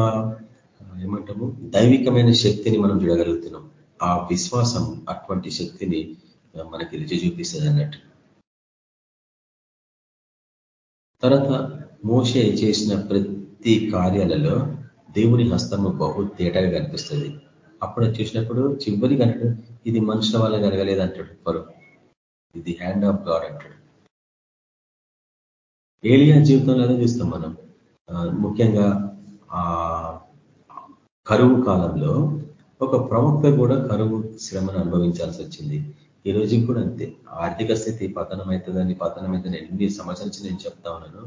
ఏమంటాము దైవికమైన శక్తిని మనం చూడగలుగుతున్నాం. ఆ విశ్వాసం అటువంటి శక్తిని మనకి రుచి చూపిస్తుంది అన్నట్టు. తర్వాత మోసే చేసిన ప్రతి కార్యాలలో దేవుని హస్తము బహు తేటగా కనిపిస్తుంది. అప్పుడు చూసినప్పుడు చివరి కనుక ఇది మనుషుల వల్ల కలగలేదు అంటాడు ఇది హ్యాండ్ ఆఫ్ గాడ్ అంటాడు. ఏలియా జీవితంలో అదే చూస్తాం మనం. ముఖ్యంగా ఆ కరువు కాలంలో ఒక ప్రవక్త కూడా కరువు శ్రమను అనుభవించాల్సి వచ్చింది. ఈ రోజు కూడా అంతే. ఆర్థిక స్థితి పతనం అవుతుందని పతనం అవుతుందని ఎన్ని సంవత్సరాల నేను చెప్తా ఉన్నాను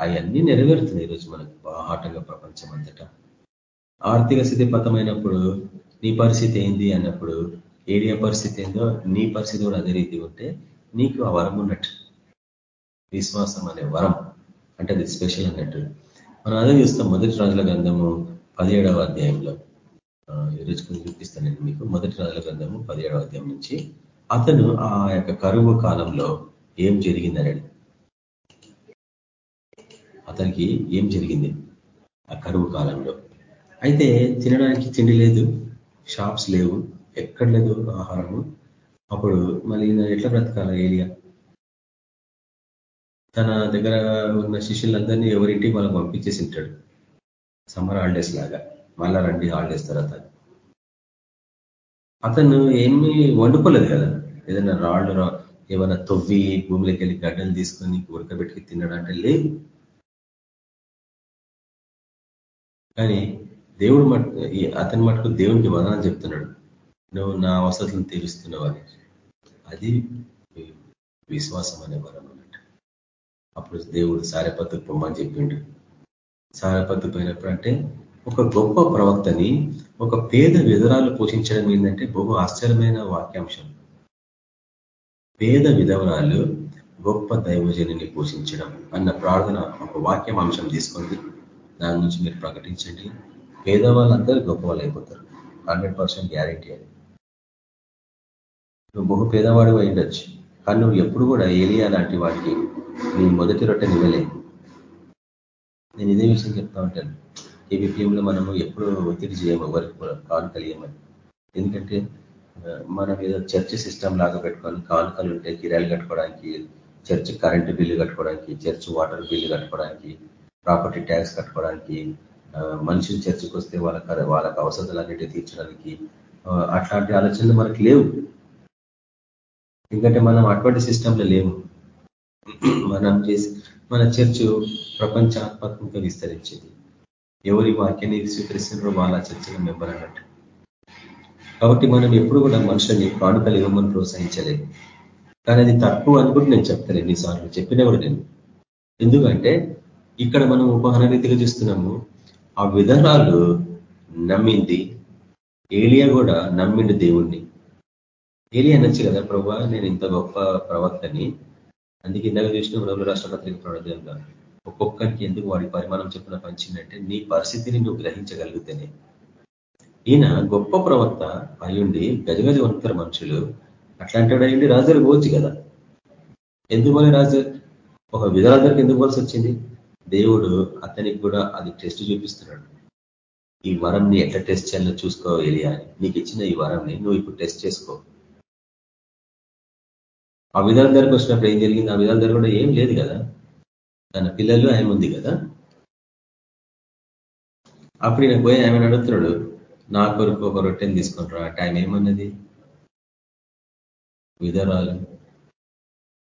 అవన్నీ నెరవేరుతున్నాయి ఈరోజు మనకు బాహాటంగా ప్రపంచం అంతటా. ఆర్థిక స్థితి పతమైనప్పుడు నీ పరిస్థితి ఏంది అన్నప్పుడు ఏరియా పరిస్థితి ఏందో నీ పరిస్థితి కూడా అదే రీతి ఉంటే నీకు ఆ వరం ఉన్నట్టు. విశ్వాసం అనే వరం. అంటే అది స్పెషల్ అన్నట్టు. మనం అదే చూస్తాం మొదటి రాజుల గ్రంథము పదిహేడవ అధ్యాయంలో. ఈరోజు కొన్ని చూపిస్తాను నేను మీకు. మొదటి రాజుల గ్రంథము పదిహేడవ అధ్యాయం నుంచి. అతను ఆ యొక్క కరువు కాలంలో ఏం జరిగిందనండి? అతనికి ఏం జరిగింది ఆ కరువు కాలంలో? అయితే తినడానికి తిండి లేదు షాప్స్ లేవు ఎక్కడ లేదు ఆహారము. అప్పుడు మళ్ళీ ఎట్లా బ్రతకాల ఏరియా తన దగ్గర ఉన్న శిష్యులందరినీ ఎవరింటి వాళ్ళకి పంపించేసి ఉంటాడు సమ్మర్ హాలిడేస్ లాగా. మళ్ళా రండి హాలిడేస్ తర్వాత. అతను ఏమీ వండుకోలేదు కదా. ఏదైనా రాళ్ళు ఏమైనా తొవ్వి భూమిలోకి వెళ్ళి గడ్డలు తీసుకొని ఉడకబెట్టుకు అంటే లేదు. కానీ దేవుడు మటు అతని మటుకు దేవునికి వదనాలు చెప్తున్నాడు. నువ్వు నా వసతులను తీరుస్తున్నావు అని. అది విశ్వాసం అనే వరం అప్పుడు దేవుడు సారెపత్తుకు పొమ్మని చెప్పిండు. సారెపత్తు పోయినప్పుడు అంటే ఒక గొప్ప ప్రవక్తని ఒక పేద విధురాలు పోషించడం ఏంటంటే బహు ఆశ్చర్యమైన వాక్యాంశం. పేద విధవరాలు గొప్ప దైవజనిని పోషించడం అన్న ప్రార్థన ఒక వాక్యం అంశం తీసుకుంది. దాని గురించి మీరు ప్రకటించండి. పేదవాళ్ళందరూ గొప్ప వాళ్ళు అయిపోతారు. హండ్రెడ్ పర్సెంట్ గ్యారంటీ అది. నువ్వు బహు పేదవాడు అయిండొచ్చు కానీ నువ్వు ఎప్పుడు కూడా ఏలియా లాంటి వాడికి నేను మొదటి రొట్టె నివ్వలేదు నేను ఇదే విషయం చెప్తా ఉంటాను. ఏబిపిఎంలో మనము ఎప్పుడు ఒత్తిడి చేయము ఎవరికి కాలు కలియమని. ఎందుకంటే మనం ఏదో చర్చ్ సిస్టమ్ లాగా పెట్టుకొని కానుకలు ఉంటే కిరాయిలు కట్టుకోవడానికి చర్చ్ కరెంటు బిల్లు కట్టుకోవడానికి చర్చ్ వాటర్ బిల్లు కట్టుకోవడానికి ప్రాపర్టీ ట్యాక్స్ కట్టుకోవడానికి మనుషులు చర్చకు వస్తే వాళ్ళ వాళ్ళకి అవసరాలన్నిటి తీర్చడానికి అట్లాంటి ఆలోచనలు మనకు లేవు. ఎందుకంటే మనం అటువంటి సిస్టంలో లేవు మనం చేసి మన చర్చ్ ప్రపంచాత్మకంగా విస్తరించింది. ఎవరి వాక్యాన్ని స్వీకరిస్తున్నారో వాళ్ళ చర్చలో మెంబర్ అన్నట్టు కాబట్టి మనం ఎప్పుడు కూడా మనుషుల్ని కానుకలు ఇవ్వమని ప్రోత్సహించలేదు కానీ అది తక్కువ అని కూడా నేను చెప్తాను ఎన్నిసార్లు చెప్పినా కూడా నేను. ఎందుకంటే ఇక్కడ మనం ఉపహన రీతిగా చూస్తున్నాము ఆ విధరాలు నమ్మింది ఏలియా కూడా నమ్మిండు దేవుణ్ణి. ఏలియా అనొచ్చు కదా ప్రభా నేను ఇంత గొప్ప ప్రవక్తని అందుకే ఇందాక చూసిన రెండు రాష్ట్ర పత్రిక ఒక్కొక్కరికి ఎందుకు వాడి పరిమాణం చెప్పిన పంచిందంటే నీ పరిస్థితిని నువ్వు గ్రహించగలిగితేనే. ఈయన గొప్ప ప్రవక్త అయ్యుండి గజగజ ఉంటారు మనుషులు అట్లాంటి అయ్యుండి రాజుగారు పోవచ్చు కదా. ఎందుకు పోలే రాజు? ఒక విధరాజుకి ఎందుకు పోవాల్సి వచ్చింది? దేవుడు అతనికి కూడా అది టెస్ట్ చూపిస్తున్నాడు. ఈ వరంని ఎట్లా టెస్ట్ చేయాలో చూసుకో ఎలియా. నీకు ఇచ్చిన ఈ వరంని నువ్వు ఇప్పుడు టెస్ట్ చేసుకో. ఆ విధానం దగ్గరకు వచ్చినప్పుడు ఏం జరిగింది? ఆ విధాల దగ్గర కూడా ఏం లేదు కదా. తన పిల్లలు ఆయన ఉంది కదా. అప్పుడు ఈయన పోయి ఆమె అడుగుతున్నాడు నా కొరకు ఒక రొట్టెని తీసుకుంటారు ఆ టైం ఏమన్నది? విధరాలు.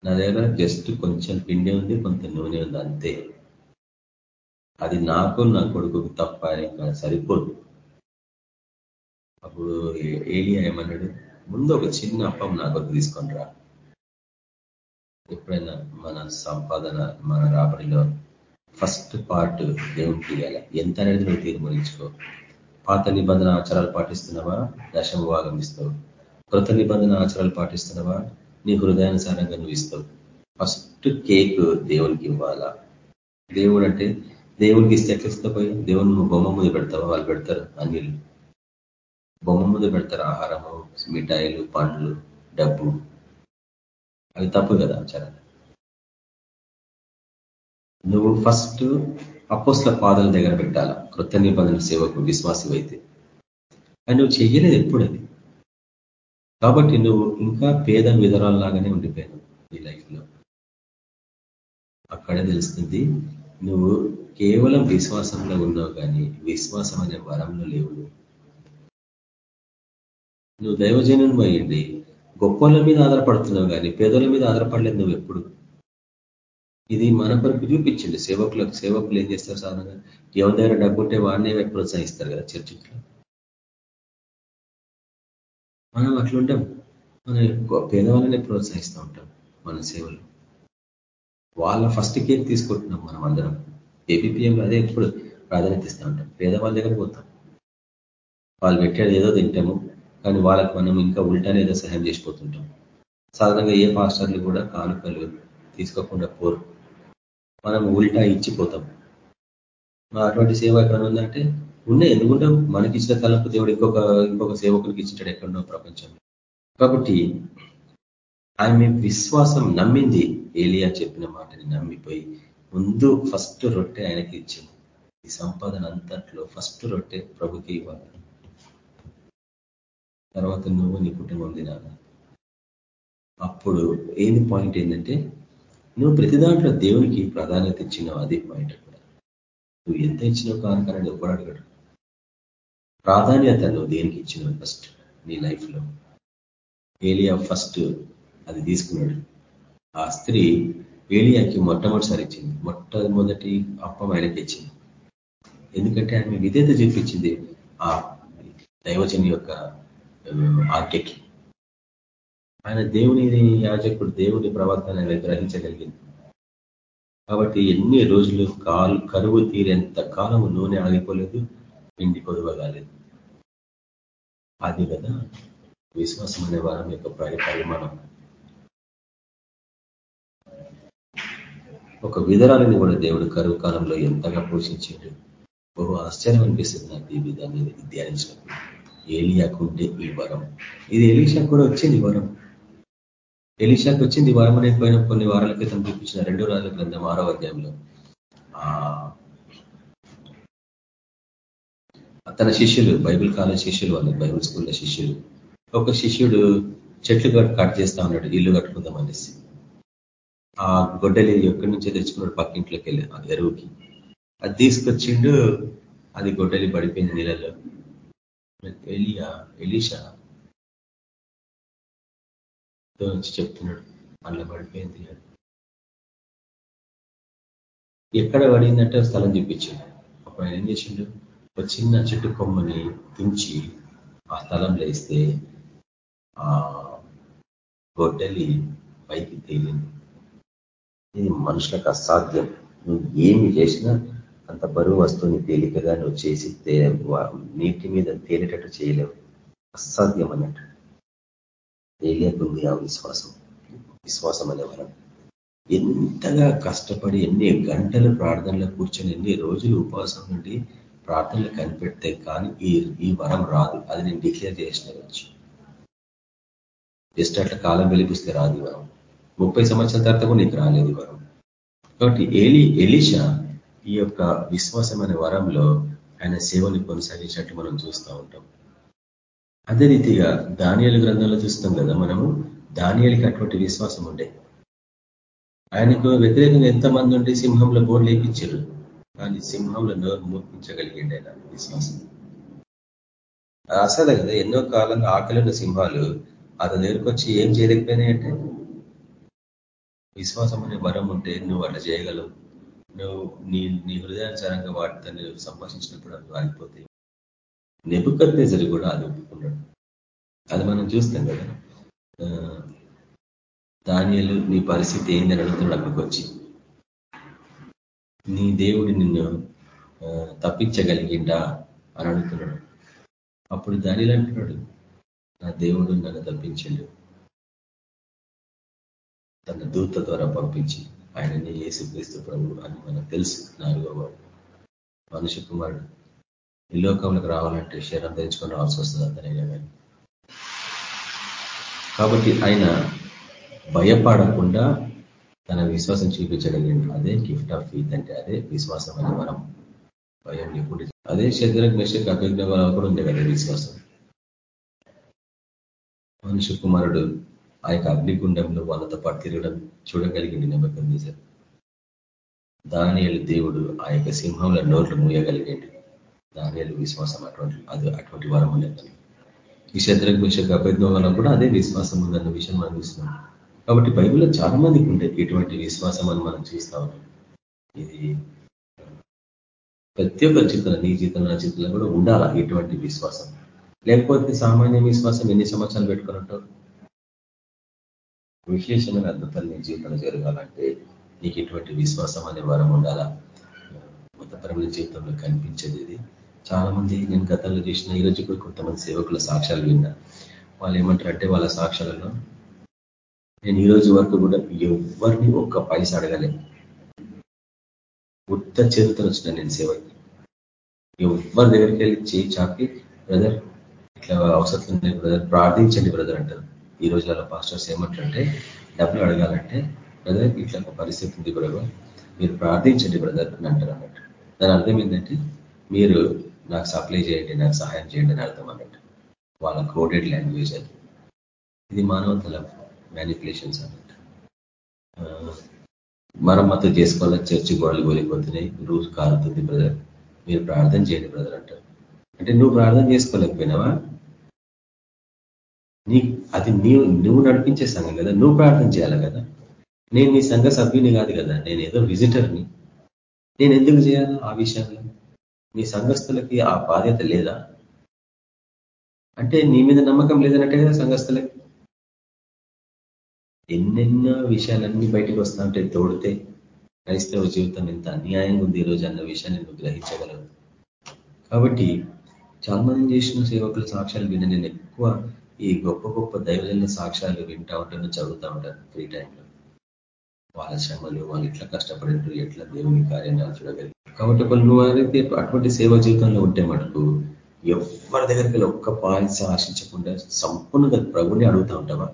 నా దగ్గర జస్ట్ కొంచెం పిండి ఉంది కొంత నూనె ఉంది అంతే. అది నాకు నా కొడుకుకు తప్ప ఇంకా సరిపోదు. అప్పుడు ఏలియా ఏమన్నాడు ముందు ఒక చిన్న అప్పం నా కొరకు తీసుకొని రా. ఎప్పుడైనా మన సంపాదన మన రాబడిలో ఫస్ట్ పార్ట్ దేవునికి ఇవ్వాలి? ఎంత అనేది నువ్వు తీర్మానించుకో? పాత నిబంధన ఆచారాలు పాటిస్తున్నావా? దశమ భాగం ఇస్తావు. కృత నిబంధన ఆచారాలు పాటిస్తున్నావా? నీ హృదయానుసారంగా నువ్వు ఇస్తావు. ఫస్ట్ కేక్ దేవునికి ఇవ్వాలా? దేవుడు అంటే దేవునికి ఇస్తే ఎట్లా పోయి దేవుని నువ్వు బొమ్మ ముందు పెడతావా? వాళ్ళు పెడతారు అన్నిళ్ళు. బొమ్మ ముందు పెడతారు ఆహారము మిఠాయిలు పండ్లు డబ్బు. అది తప్పు కదా ఆచారాలు నువ్వు ఫస్ట్ అపోస్ల పాదల దగ్గర పెట్టాల? కృత నిబంధన సేవకు విశ్వాసం అయితే అని నువ్వు చెయ్యలేదు ఎప్పుడు అది. కాబట్టి నువ్వు ఇంకా పేద విధరాల్లాగానే ఉండిపోయావు ఈ లైఫ్లో. అక్కడే తెలుస్తుంది నువ్వు కేవలం విశ్వాసంలో ఉన్నావు కానీ విశ్వాసం అనే వరంలో లేవు. నువ్వు దైవజనం పోయింది గొప్పల మీద ఆధారపడుతున్నావు కానీ పేదల మీద ఆధారపడలేదు నువ్వు ఎప్పుడు. ఇది మన కొరకు చూపించింది. సేవకులకు సేవకులు ఏం చేస్తారు సాధారణంగా? ఎవరి దగ్గర డబ్బు ఉంటే వాడినే ప్రోత్సహిస్తారు కదా చర్చిలో మనం అట్లుంటాం మనం పేదవాళ్ళనే ప్రోత్సహిస్తూ ఉంటాం మన సేవలు. వాళ్ళ ఫస్ట్ కేర్ తీసుకుంటున్నాం మనం అందరం. ఏబిపిఎంలో అదే ఎప్పుడు ప్రాధాన్యత ఇస్తూ ఉంటాం. పేదవాళ్ళ దగ్గర పోతాం. వాళ్ళు పెట్టేది ఏదో తింటాము. కానీ వాళ్ళకి మనం ఇంకా ఉల్టానే ఏదో సహాయం చేసిపోతుంటాం. సాధారణంగా ఏ పాస్టర్లు కూడా కానుకలు తీసుకోకుండా పోరు. మనం ఉల్టా ఇచ్చిపోతాం. అటువంటి సేవ ఎక్కడ ఉందంటే ఉన్నాయి ఎందుకుంటాం మనకి ఇచ్చిన తలపు దేవుడు ఇంకొక ఇంకొక సేవకునికి ఇచ్చింటాడు ఎక్కడో ప్రపంచం కాబట్టి ఆమె విశ్వాసం నమ్మింది ఏలియా చెప్పిన మాటని నమ్మిపోయి ముందు ఫస్ట్ రొట్టె ఆయనకి ఇచ్చింది. ఈ సంపాదన అంతట్లో ఫస్ట్ రొట్టె ప్రభుకి ఇవ్వాలి. తర్వాత నువ్వు నీ కుటుంబం తినాలి. అప్పుడు ఏది పాయింట్ ఏంటంటే నువ్వు ప్రతి దాంట్లో దేవునికి ప్రాధాన్యత ఇచ్చినావు అది పాయింట్ అక్కడ. నువ్వు ఎంత ఇచ్చినావు కానుకనని ఎవ్వడు అడగడు ప్రాధాన్యత నువ్వు దేనికి ఇచ్చినావు ఫస్ట్ నీ లైఫ్లో ఏలియా ఫస్ట్ అది తీసుకున్నాడు. ఆ స్త్రీ ఏలియాకి మొట్టమొదటిసారి ఇచ్చింది. మొట్టమొదటి అప్పం ఆయనకి ఇచ్చింది. ఎందుకంటే ఆమె విధేత చూపించింది ఆ దైవజని యొక్క ఆజ్ఞకి ఆయన దేవుని యాజకుడు దేవుని ప్రవర్తన గ్రహించగలిగింది కాబట్టి ఎన్ని రోజులు కాలు కరువు తీరేంత కాలము నూనె ఆగిపోలేదు పిండి పొదవగాలేదు. అది కదా విశ్వాసం అనే వారం యొక్క పరిమాణం. ఒక విధరాలని కూడా దేవుడు కరువు కాలంలో ఎంతగా పోషించాడు? బహు ఆశ్చర్యం అనిపిస్తుంది నాకు ఈ విధాన్ని ధ్యానించినప్పుడు. ఏలియాకు ఉంటే ఈ వరం. ఇది ఎలీషాకు కూడా వచ్చింది వరం. ఎలీషాకు వచ్చింది వరం అనేది పైన కొన్ని వారాల క్రితం చూపించిన రెండు రాజుల గ్రంథం ఆరో అధ్యాయంలో. తన శిష్యులు బైబిల్ కాలేజ్ శిష్యులు వాళ్ళు బైబిల్ స్కూల్లో శిష్యులు. ఒక శిష్యుడు చెట్లు కట్ చేస్తా ఉన్నాడు ఇల్లు కట్టుకుందాం అనేసి. ఆ గొడ్డలి ఎక్కడి నుంచో తెచ్చుకున్నాడు? పక్కింట్లోకి వెళ్ళి ఆ ఎరువుకి. అది తీసుకొచ్చిండు అది గొడ్డలి పడిపోయింది నీళ్ళలో. Elijah Elisha. నుంచి చెప్తున్నాడు. అందులో పడిపోయింది ఎక్కడ పడిందంటే స్థలం చూపించాడు. అప్పుడు ఆయన ఏం చేసిండు? ఒక చిన్న చెట్టు కొమ్మని తుంచి ఆ స్థలంలో వేస్తే ఆ గొడ్డలి పైకి తేలింది. ఇది మనుషులకు అసాధ్యం. నువ్వు ఏమి చేసినా అంత బరువు వస్తువుని తేలికగా నువ్వు చేసి నీటి మీద తేలేటట్టు చేయలేవు. అసాధ్యం అన్నట్టు తేలియకుంది ఆ విశ్వాసం. విశ్వాసం అనే వరం. ఎంతగా కష్టపడి ఎన్ని గంటలు ప్రార్థనలో కూర్చొని ఎన్ని రోజులు ఉపవాసం నుండి ప్రార్థనలు కనిపెడితే కానీ ఈ ఈ వరం రాదు. అది నేను డిక్లేర్ చేసిన వచ్చి జస్ట్ అట్లా కాలం వెలిపిస్తే రాదు ఈ వరం. ముప్పై సంవత్సరాల తర్వాత కూడా నీకు రాలేదు వరం. కాబట్టి ఏలి ఎలిషా ఈ యొక్క విశ్వాసమైన వరంలో ఆయన సేవని కొనసాగించినట్లు మనం చూస్తూ ఉంటాం. అదే రీతిగా దానియాల గ్రంథంలో చూస్తాం కదా మనము దానియలకి అటువంటి విశ్వాసం ఉండే. ఆయనకు వ్యతిరేకంగా ఎంతమంది ఉంటే సింహంలో బోర్డు లేపించారు కానీ సింహంలో నోరు మూర్పించగలిగిండి ఆయన విశ్వాసం. అసలు కదా ఎన్నో కాలంగా ఆకలిన సింహాలు అతని దగ్గరకు వచ్చి ఏం చేయలేకపోయినాయంటే విశ్వాసం అనే వరం ఉంటే నువ్వు అట్లా చేయగలవు. నువ్వు నీ నీ హృదయానుసారంగా వాటితో నువ్వు సంభాషించినప్పుడు అవి ఆగిపోతాయి నెబుకర్నేసరి కూడా అది ఒప్పుకున్నాడు. అది మనం చూస్తాం కదా. దానియలు నీ పరిస్థితి ఏందని అడుగుతున్నాడు అక్కడికి వచ్చి. నీ దేవుడు నిన్ను తప్పించగలిగిండా అని అడుగుతున్నాడు. అప్పుడు దానిలో అంటున్నాడు నా దేవుడు నన్ను తప్పించండు. తన దూత ద్వారా పంపించి ఆయనని ఏసుక్రీస్తు ప్రభు అని మనకు తెలుసు. నాలుగో వాడు మనుష్య కుమారుడు. ఈ లోకంలోకి రావాలంటే శరీరం ధరించుకొని రావాల్సి వస్తుంది అతనైనా కానీ కాబట్టి ఆయన భయపడకుండా తన విశ్వాసం చూపించగలిగింది అదే గిఫ్ట్ ఆఫ్ ఫీత్ అంటే అదే విశ్వాసం అనే వరం భయం లేకుండా అదే శరీరం మెషక్ అభిజ్ఞాలు కూడా ఉంది కదా విశ్వాసం. మనుష్య కుమారుడు ఆ యొక్క అగ్నిగుండంలో వాళ్ళతో పాటు తిరగడం చూడగలిగింది నమ్మకం చేశారు దానియలు దేవుడు ఆ యొక్క సింహంలో నోట్లు మూయగలిగండి దానియలు విశ్వాసం అటువంటి అది అటువంటి వరం ఉండేది ఈ శత్రుఘ్ విషయ అభిజ్ఞంలో కూడా అదే విశ్వాసం ఉందన్న విషయం మనం చూస్తున్నాం. కాబట్టి బైబిల్లో చాలా మందికి ఉండే ఇటువంటి విశ్వాసం అని మనం చూస్తా ఉన్నాం. ఇది ప్రతి ఒక్క జీవితంలో నీ జీవితంలో నా చిత్రంలో కూడా ఉండాలా ఇటువంటి విశ్వాసం? లేకపోతే సామాన్య విశ్వాసం ఎన్ని సంవత్సరాలు పెట్టుకున్నట్టు విశేషమైన అద్భుతాలు నీ జీవితంలో జరగాలంటే నీకు ఇటువంటి విశ్వాసం అనే వరం ఉండాలా? మతపరమైన జీవితంలో కనిపించేది ఇది. చాలా మంది నేను గతంలో చేసిన ఈ రోజు కూడా కొంతమంది సేవకుల సాక్ష్యాలు విన్నా. వాళ్ళు ఏమంటారంటే వాళ్ళ సాక్ష్యాలలో నేను ఈ రోజు వరకు కూడా ఎవరిని ఒక్క పైస అడగలే. ఉత్త చేతుతో వచ్చిన నేను సేవకి. ఎవరి దగ్గరికి వెళ్ళి చేయి చాపి బ్రదర్ ఇట్లా అవసరం లేదు బ్రదర్. ప్రార్థించండి బ్రదర్ అంటారు. ఈ రోజు వాళ్ళ పాస్టర్స్ ఏమంటారంటే డబ్బులు అడగాలంటే బ్రదర్ ఇట్లా పరిస్థితి ఉంది బ్రదర్. మీరు ప్రార్థించండి బ్రదర్ అని అంటారు అన్నట్టు దాని అర్థం ఏంటంటే మీరు నాకు సప్లై చేయండి నాకు సహాయం చేయండి అని అర్థం అన్నట్టు వాళ్ళ కోడెడ్ లాంగ్వేజ్ అది. ఇది మానవతల మ్యానిపులేషన్స్ అన్నట్టు మరమ్మతు చేసుకోవాలని చర్చి గోడలు కోలిపోతున్నాయి రోజు కాలుతుంది బ్రదర్. మీరు ప్రార్థన చేయండి బ్రదర్ అంటారు. అంటే నువ్వు ప్రార్థన చేసుకోలేకపోయినావా? నీ అది నీవు నువ్వు నడిపించే సంఘం కదా నువ్వు ప్రార్థన చేయాలి కదా. నేను నీ సంఘ సభ్యుని కాదు కదా నేను ఏదో విజిటర్ని. నేను ఎందుకు చేయాలి ఆ విషయంలో? నీ సంఘస్థులకి ఆ బాధ్యత లేదా? అంటే నీ మీద నమ్మకం లేదన్నట్టే కదా సంఘస్థులకి. ఎన్నెన్నో విషయాలన్నీ బయటకు వస్తా ఉంటే తోడితే క్రైస్తవ జీవితం ఎంత అన్యాయంగా ఉంది ఈరోజు అన్న విషయాన్ని నువ్వు గ్రహించగలవు. కాబట్టి చాలా మంది చేసిన సేవకుల సాక్ష్యాలు విన్న నేను ఎక్కువ ఈ గొప్ప గొప్ప దైవజన సాక్ష్యాలు వింటా ఉంటాను చదువుతూ ఉంటాను ఫ్రీ టైంలో వాళ్ళ శ్రమలు వాళ్ళు ఎట్లా కష్టపడినట్టు ఎట్లా దేవుని కార్యాలు చూడగలిగి కాబట్టి ఒకళ్ళు నువ్వు అయితే అటువంటి సేవ జీవితంలో ఉంటే మటుకు ఎవరి దగ్గరికి ఒక్క పాయింట్స్ ఆశించకుండా సంపూర్ణంగా ప్రభుని అడుగుతూ ఉంటావా?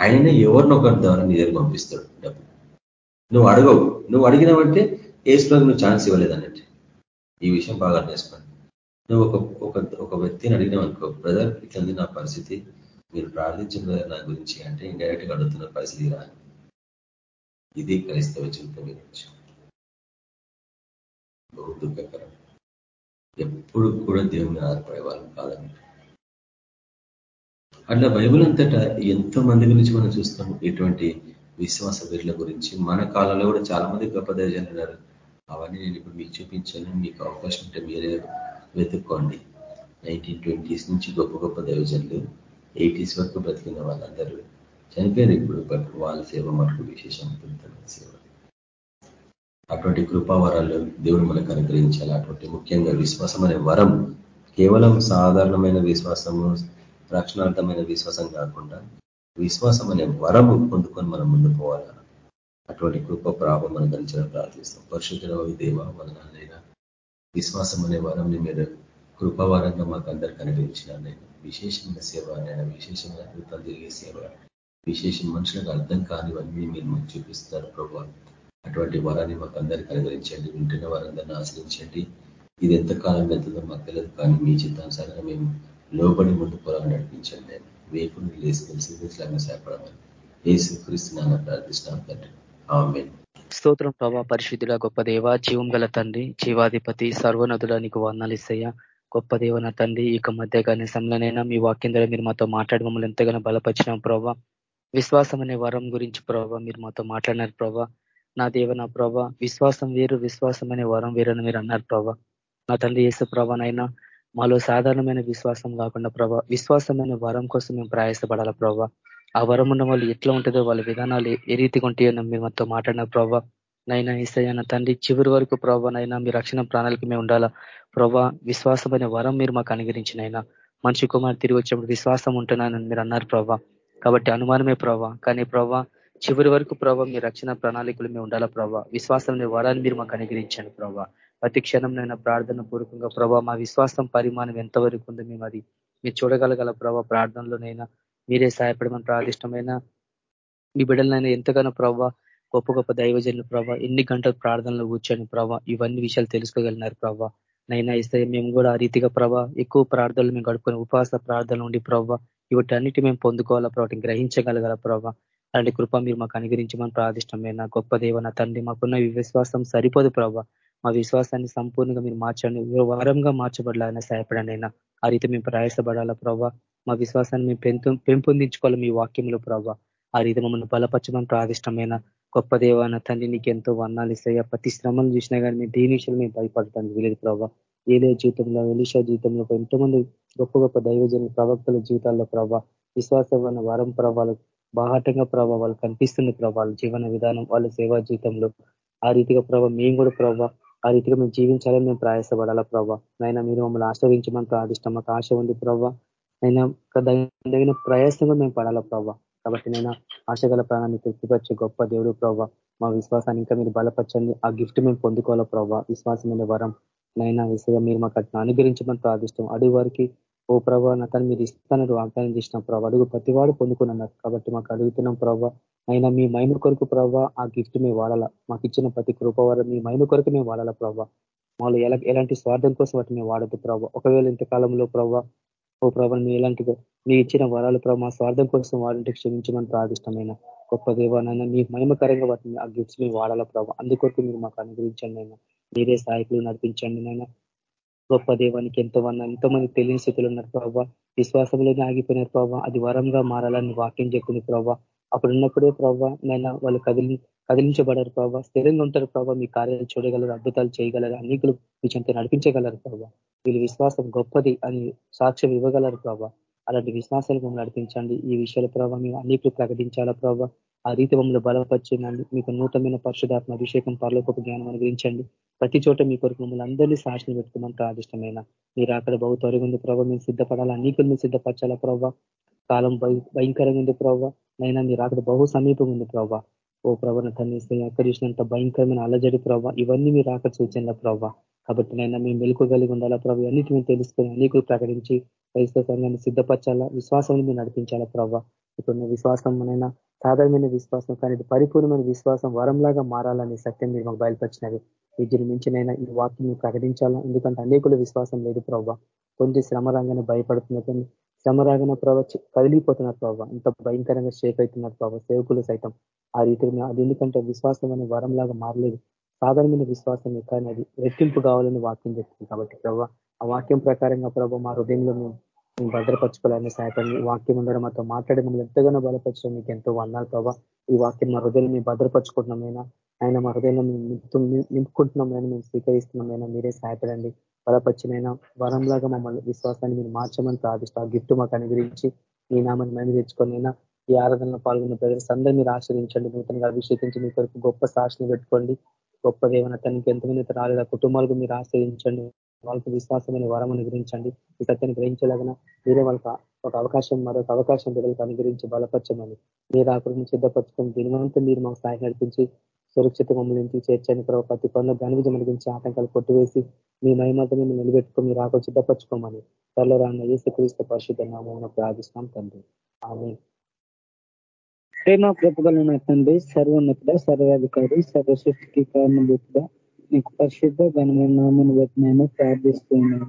ఆయననే ఎవరినొకరి ద్వారా నీ దగ్గర పంపిస్తాడు డబ్బు. నువ్వు అడగవు. నువ్వు అడిగినావంటే ఏసులో నువ్వు ఛాన్స్ ఇవ్వలేదన్నట్టు. ఈ విషయం బాగా చేసుకోండి. నువ్వు ఒక ఒక ఒక వ్యక్తిని అడిగినావు అనుకో బ్రదర్ ఇట్లంది నా పరిస్థితి? మీరు ప్రార్థించిన నా గురించి అంటే ఇండైరెక్ట్గా అడుగుతున్న పరిస్థితి రా ఇది క్రైస్తవ జీవితం గురించి బహు దుఃఖకరం. ఎప్పుడు కూడా దేవుని ఆధారపడే వాళ్ళు కాదని అట్లా బైబుల్ అంతటా ఎంతో మంది గురించి మనం చూస్తాం. ఇటువంటి విశ్వాస వీరుల గురించి. మన కాలంలో కూడా చాలా మంది గొప్ప దయజనున్నారు అవన్నీ నేను ఇప్పుడు మీకు చూపించాను. మీకు అవకాశం ఉంటే మీరే వెతుక్కోండి. నైన్టీన్ ట్వంటీస్ నుంచి గొప్ప గొప్ప దైవజనులు ఎయిటీస్ వరకు బ్రతికిన వాళ్ళందరూ చనిపోయారు ఇప్పుడు బట్ వాళ్ళ సేవ మటుకు విశేషం సేవ. అటువంటి కృపావరాలు దేవుడు మనకు అనుగ్రహించాలి. అటువంటి ముఖ్యంగా విశ్వాసం అనే వరం కేవలం సాధారణమైన విశ్వాసము రక్షణార్థమైన విశ్వాసం కాకుండా విశ్వాసం అనే వరము పొందుకొని మనం ముందు పోవాలా? అటువంటి కృప ప్రాభం మనం గణించడం ప్రార్థిస్తాం. పరిశుద్ధ దేవ వదనాలైనా విశ్వాసం అనే వరంని మీరు కృపావరంగా మాకు అందరికి అనుగ్రహించినారు. నేను విశేషమైన సేవ నేను విశేషమైన అద్భుతాలు జరిగే సేవ విశేషం మనుషులకు అర్థం కానివన్నీ మీరు మాకు చూపిస్తారు ప్రభు. అటువంటి వరాన్ని మాకు అందరికీ అనుగ్రహించండి. వింటున్న వారందరినీ ఆశ్రయించండి. ఇది ఎంత కాలం వెళ్తుందో మాకు తెలియదు కానీ మీ చిత్తానుసారంగా మేము లోబడి ముందు పొలాన్ని నడిపించండి. నేను వేపుని లేసి తెలిసి సహాయపడమని ఏసు క్రీస్తున్నా ప్రార్థిస్తున్నాం తండ్రి. ఆమె స్తోత్రం ప్రభా పరిశుద్ధుల గొప్ప దేవ జీవం గల తండ్రి జీవాధిపతి సర్వనదుల నీకు వర్ణాలిస్తయ్యా గొప్ప నా తండ్రి ఇక మధ్య కానీ సమయంలోనైనా మీ వాక్యం ద్వారా మీరు మాతో మాట్లాడి మమ్మల్ని ఎంతగానో బలపరిచిన ప్రభా. విశ్వాసం అనే వరం గురించి ప్రభావ మీరు మాతో మాట్లాడినారు ప్రభా. నా దేవ నా ప్రభా విశ్వాసం వేరు విశ్వాసం అనే వరం వేరని మీరు అన్నారు ప్రభా. నా తండ్రి ఏసు ప్రభానైనా మాలో సాధారణమైన విశ్వాసం కాకుండా ప్రభా విశ్వాసమైన వరం కోసం మేము ప్రయాసపడాల ప్రభా. ఆ వరం ఉన్న వాళ్ళు ఎట్లా ఉంటుందో వాళ్ళ విధానాలు ఏ రీతిగా ఉంటాయో మేము మాతో మాట్లాడిన ప్రభావ నైనా ఈసయ్యన తండ్రి చివరి వరకు ప్రభావ నైనా మీ రక్షణ ప్రాణాలకి మేము ఉండాలా? ప్రభా విశ్వాసమైన వరం మీరు మాకు అనుగరించినైనా మనిషి కుమార్ తిరిగి వచ్చినప్పుడు విశ్వాసం ఉంటున్నానని మీరు అన్నారు ప్రభా. కాబట్టి అనుమానమే ప్రభా. కానీ ప్రభా చివరి వరకు ప్రభావ మీ రక్షణ ప్రణాళికలు మేము ఉండాలా ప్రభా? విశ్వాసం వరాన్ని మీరు మాకు అనుగ్రహించండి ప్రభా. ప్రతి క్షణంనైనా ప్రార్థన పూర్వకంగా ప్రభా మా విశ్వాసం పరిమాణం ఎంతవరకు ఉంది మేము అది మీరు చూడగలగల ప్రభా. ప్రార్థనలోనైనా మీరే సహాయపడమని ప్రాదిష్టమైన మీ బిడ్డలైనా ఎంతగానో ప్రభావ గొప్ప గొప్ప దైవజనులు ప్రభావ ఎన్ని గంటలు ప్రార్థనలు కూర్చొని ప్రభావ ఇవన్నీ విషయాలు తెలుసుకోగలిగినారు ప్రభావ నైనా ఇస్తే మేము కూడా ఆ రీతిగా ప్రభా ఎక్కువ ప్రార్థనలు మేము గడుపుకొని ఉపవాస ప్రార్థనలు ఉండి ప్రభావ వీటన్నిటి మేము పొందుకోవాలా ప్రభావం గ్రహించగలగల ప్రభావ అలాంటి కృప మీరు మాకు అనుగ్రహించమని ప్రాదిష్టమైన గొప్ప దేవన తండ్రి మాకున్న విశ్వాసం సరిపోదు ప్రభావ మా విశ్వాసాన్ని సంపూర్ణంగా మీరు మార్చండి వారంగా మార్చబడాలని సహాయపడండి అయినా. ఆ రీతి మేము ప్రయాసపడాలా ప్రభావ మా విశ్వాసాన్ని మేము పెంపు పెంపొందించుకోవాలి మీ వాక్యంలో ప్రభావ ఆ రీతి మమ్మల్ని బలపరచమని ప్రాదిష్టమైన గొప్ప దేవాన తండ్రి నీకు ఎంతో వర్ణాలు ఇస్తాయి. ప్రతి శ్రమను చూసినా కానీ మేము దేని విషయంలో మేము భయపడటానికి వీలేదు ప్రభావ ఏదే జీవితంలో ఎలిషా జీవితంలో ఎంతోమంది గొప్ప గొప్ప దైవజన ప్రవక్తల జీవితాల్లో ప్రభావ విశ్వాసమైన వరం ప్రభావాలు బాహాటంగా ప్రభావాలు కనిపిస్తుంది ప్రభావాలు జీవన విధానం వాళ్ళ సేవా జీవితంలో. ఆ రీతిగా ప్రభావ మేము కూడా ప్రభావ ఆ రీతిగా మేము జీవించాలని మేము ప్రయాసపడాలా ప్రభావ నైనా మీరు మమ్మల్ని ఆశ్రయించమని ప్రాదిష్టం మాకు ఆశ ఉంది ప్రభావ అయినా తగిన ప్రయాసంగా మేము పడాలా ప్రభావ కాబట్టి నేను ఆశగల ప్రాణాన్ని తృప్తిపరిచే గొప్ప దేవుడు ప్రభావ మా విశ్వాసాన్ని ఇంకా మీరు బలపరచండి. ఆ గిఫ్ట్ మేము పొందుకోవాలా ప్రభావ విశ్వాసమైన వరం నైనా విషయంగా మీరు మాకు అట్లా అనుగ్రహించమని ప్రార్థిస్తాం అడుగు వారికి ఓ ప్రభావ నా మీరు ఇస్తానని వాగ్దానం చేసిన ప్రభావ అడుగు ప్రతివాడు పొందుకున్నారు కాబట్టి మాకు అడుగుతున్నాం ప్రభావ అయినా మీ మైన కొరకు ప్రభావ ఆ గిఫ్ట్ మేము వాడాలా. మాకు ఇచ్చిన ప్రతి కృపవారం మీ మైన కొరకు మేము వాడాలా ప్రభావ వాళ్ళు ఎలాంటి స్వార్థం కోసం వాటిని వాడద్దు ప్రభావ ఒకవేళ ఇంతకాలంలో ప్రభావ ఓ ప్రభా మీ ఎలాంటిదో మీ ఇచ్చిన వరాలు ప్రభావ మా స్వార్థం కోసం వాటిని క్షమించమని ప్రార్థిష్టమైన గొప్ప దేవానైనా మీ మహిమకరంగా వాటిని ఆ గిఫ్ట్స్ మేము వాడాల ప్రభావ అందుకొరకు మీరు మాకు అనుగ్రహించండి అయినా మీరే సహాయకులు నడిపించండి నైనా గొప్ప దేవానికి ఎంతో ఎంతో మంది తెలియని స్థితిలో ఉన్నారు ప్రభావ విశ్వాసంలోనే ఆగిపోయినారు ప్రభావ అది వరంగా మారాలని వాక్యం చెప్పింది ప్రభావ అప్పుడున్నప్పుడే ప్రభావ నేను వాళ్ళు కదిలి కదిలించబడారు ప్రభావ స్థిరంగా ఉంటారు ప్రభావ మీ కార్యాలు చూడగలరు అద్భుతాలు చేయగలరు అనేకులు మీ చెంత నడిపించగలరు ప్రభావ వీళ్ళు విశ్వాసం గొప్పది అని సాక్ష్యం ఇవ్వగలరు ప్రభావ అలాంటి విశ్వాసాలు మమ్మల్ని నడిపించండి. ఈ విషయాల ప్రభావ మేము అనేకులు ప్రకటించాలా ప్రభావ ఆ రీతి మమ్మల్ని బలపరిచిందండి మీకు నూతనమైన పరిశుధాత్మ అభిషేకం పరలోక జ్ఞానం అనుగ్రహించండి. ప్రతి చోట మీ కొరకు మమ్మల్ని అందరినీ సాక్షిని పెట్టుకోమని ప్రాదిష్టమైన. మీరు అక్కడ బహు త్వరగా ప్రభావ మేము సిద్ధపడాలా? అనేకులు మేము సిద్ధపరచాలా ప్రభావ కాలం భయంకరంగా ఉంది ప్రభావ నైనా మీరు అక్కడ బహు సమీపం ఉంది ప్రభావ ఓ ప్రభాన తన్ని ఎక్కడ చూసినంత భయంకరమైన అలజడి ప్రభావ ఇవన్నీ మీరు రాక సూచనల ప్రభావ కాబట్టి నైనా మేము మెలుకోగలిగి ఉండాలా ప్రభావ అన్నిటి మేము తెలుసుకొని అనేకులు ప్రకటించి క్రైస్తవ సంఘాన్ని సిద్ధపరచాలా విశ్వాసం మీరు నడిపించాలా ప్రభావ ఇప్పుడు విశ్వాసం అయినా సాధారణమైన విశ్వాసం కానీ పరిపూర్ణమైన విశ్వాసం వరంలాగా మారాలనే సత్యం మీరు మాకు బయలుపరిచినది. విజృంభించినైనా ఈ వాక్యం ప్రకటించాలా? ఎందుకంటే అనేకుల విశ్వాసం లేదు ప్రభావ కొన్ని శ్రమరంగానే భయపడుతున్న శ్రమరాగన ప్రభావ కదిలిపోతున్నారు ప్రభావ ఇంత భయంకరంగా షేక్ అవుతున్నారు ప్రభావ సేవకులు సైతం. ఆ రీతిగా అది ఎందుకంటే విశ్వాసం అనే వరంలాగా మారలేదు. సాధారణమైన విశ్వాసం కానీ అది రెట్టింపు కావాలని వాక్యం చెప్తుంది కాబట్టి ప్రభావ ఆ వాక్యం ప్రకారంగా ప్రభావ మా హృదయంలో మేము మేము భద్రపరచుకోవాలని సహాయపడి వాక్యం ఉండడం మాతో మాట్లాడే మమ్మల్ని ఎంతగానో బలపరచడం మీకు ఎంతో వందాలు ప్రభావ ఈ వాక్యం మా హృదయం మేము భద్రపరచుకుంటున్నామైనా ఆయన మా హృదయంలో మేము నింపుకుంటున్నామైనా మేము స్వీకరిస్తున్నామైనా మీరే సహాయపడండి. బలపరిచినైనా వరంలాగా మమ్మల్ని విశ్వాసాన్ని మీరు మార్చమని ప్రార్థిస్తూ. ఆ గిఫ్ట్ మాకు అనుగ్రహించి మీ నామని మేము తెచ్చుకొనైనా ఈ ఆరాధనలో పాల్గొన్న ప్రజలు అందరూ మీరు ఆశ్రయించండి నూతనంగా అభిషేకించి మీ కొరకు గొప్ప సాక్షిని పెట్టుకోండి. గొప్ప దేవన తనకి ఎంతమంది రాలేదా. కుటుంబాలకు మీరు ఆశ్రయించండి. వాళ్ళకి విశ్వాసమైన వరం అనుగ్రహించండి. ఈ సత్యాన్ని గ్రహించలేగన మీరే వాళ్ళకి ఒక అవకాశం మరొక అవకాశం బిడ్డలకు అనుగ్రహించి బలపరచమని మీరు అక్కడిని సిద్ధపరచుకొని దీనివంతా మీరు మాకు సహాయం నడిపించి సురక్షిత మమ్మల్ని ఇంటికి చేర్చని ప్రతి పనులు ఘనవిజం అనిపించి ఆటంకాలు కొట్టివేసి మీ మహిమతో మేము నిలబెట్టుకొని మీరు ఆకలి సిద్ధపరచుకోమని త్వరలో రాన్న ఏసు క్రీస్తు పరిశుద్ధ నామం ప్రార్థిస్తాం తండ్రి. ఆమె ప్రేమ కృపగలన తండ్రి సర్వోన్నతుడ సర్వాధికారి సర్వసృష్టికి కారణభూతుడ నీకు పరిశుద్ధ ఘనమైన నామను బట్టి నేను ప్రార్థిస్తున్నాను.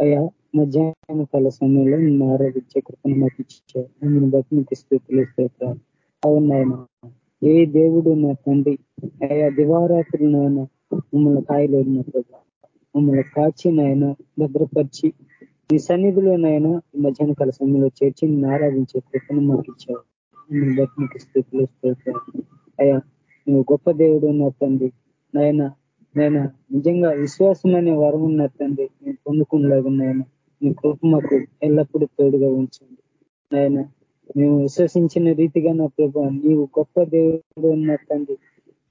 అయ్యా మధ్యాహ్నం కాల సమయంలో నిన్ను ఆరాధించే కృపను మాకు ఇచ్చే బట్టి నీకు స్థితులు స్తోత్రాలు. అవునాయన ఏ దేవుడు నా తండ్రి అయ్యా నాయన మమ్మల్ని కాయలేడిన ప్రభా. మమ్మల్ని కాచి నాయన భద్రపరిచి మీ సన్నిధిలోనైనా ఈ మధ్యాహ్న కాల సమయంలో చేర్చి నిన్ను ఆరాధించే కృపను మాకు ఇచ్చావు. బట్టి స్థితిలో అయ్యా నువ్వు గొప్ప దేవుడు ఉన్నట్టండి తండ్రి. నాయన నేను నిజంగా విశ్వాసం అనే వరం ఉన్న తండ్రి. నేను పొందుకునేలాగా నాయన మీ కృప మాకు ఎల్లప్పుడూ తోడుగా ఉంచండి. నాయన మేము విశ్వసించిన రీతిగా నా ప్రభు నీవు గొప్ప దేవుడు ఉన్న తండ్రి.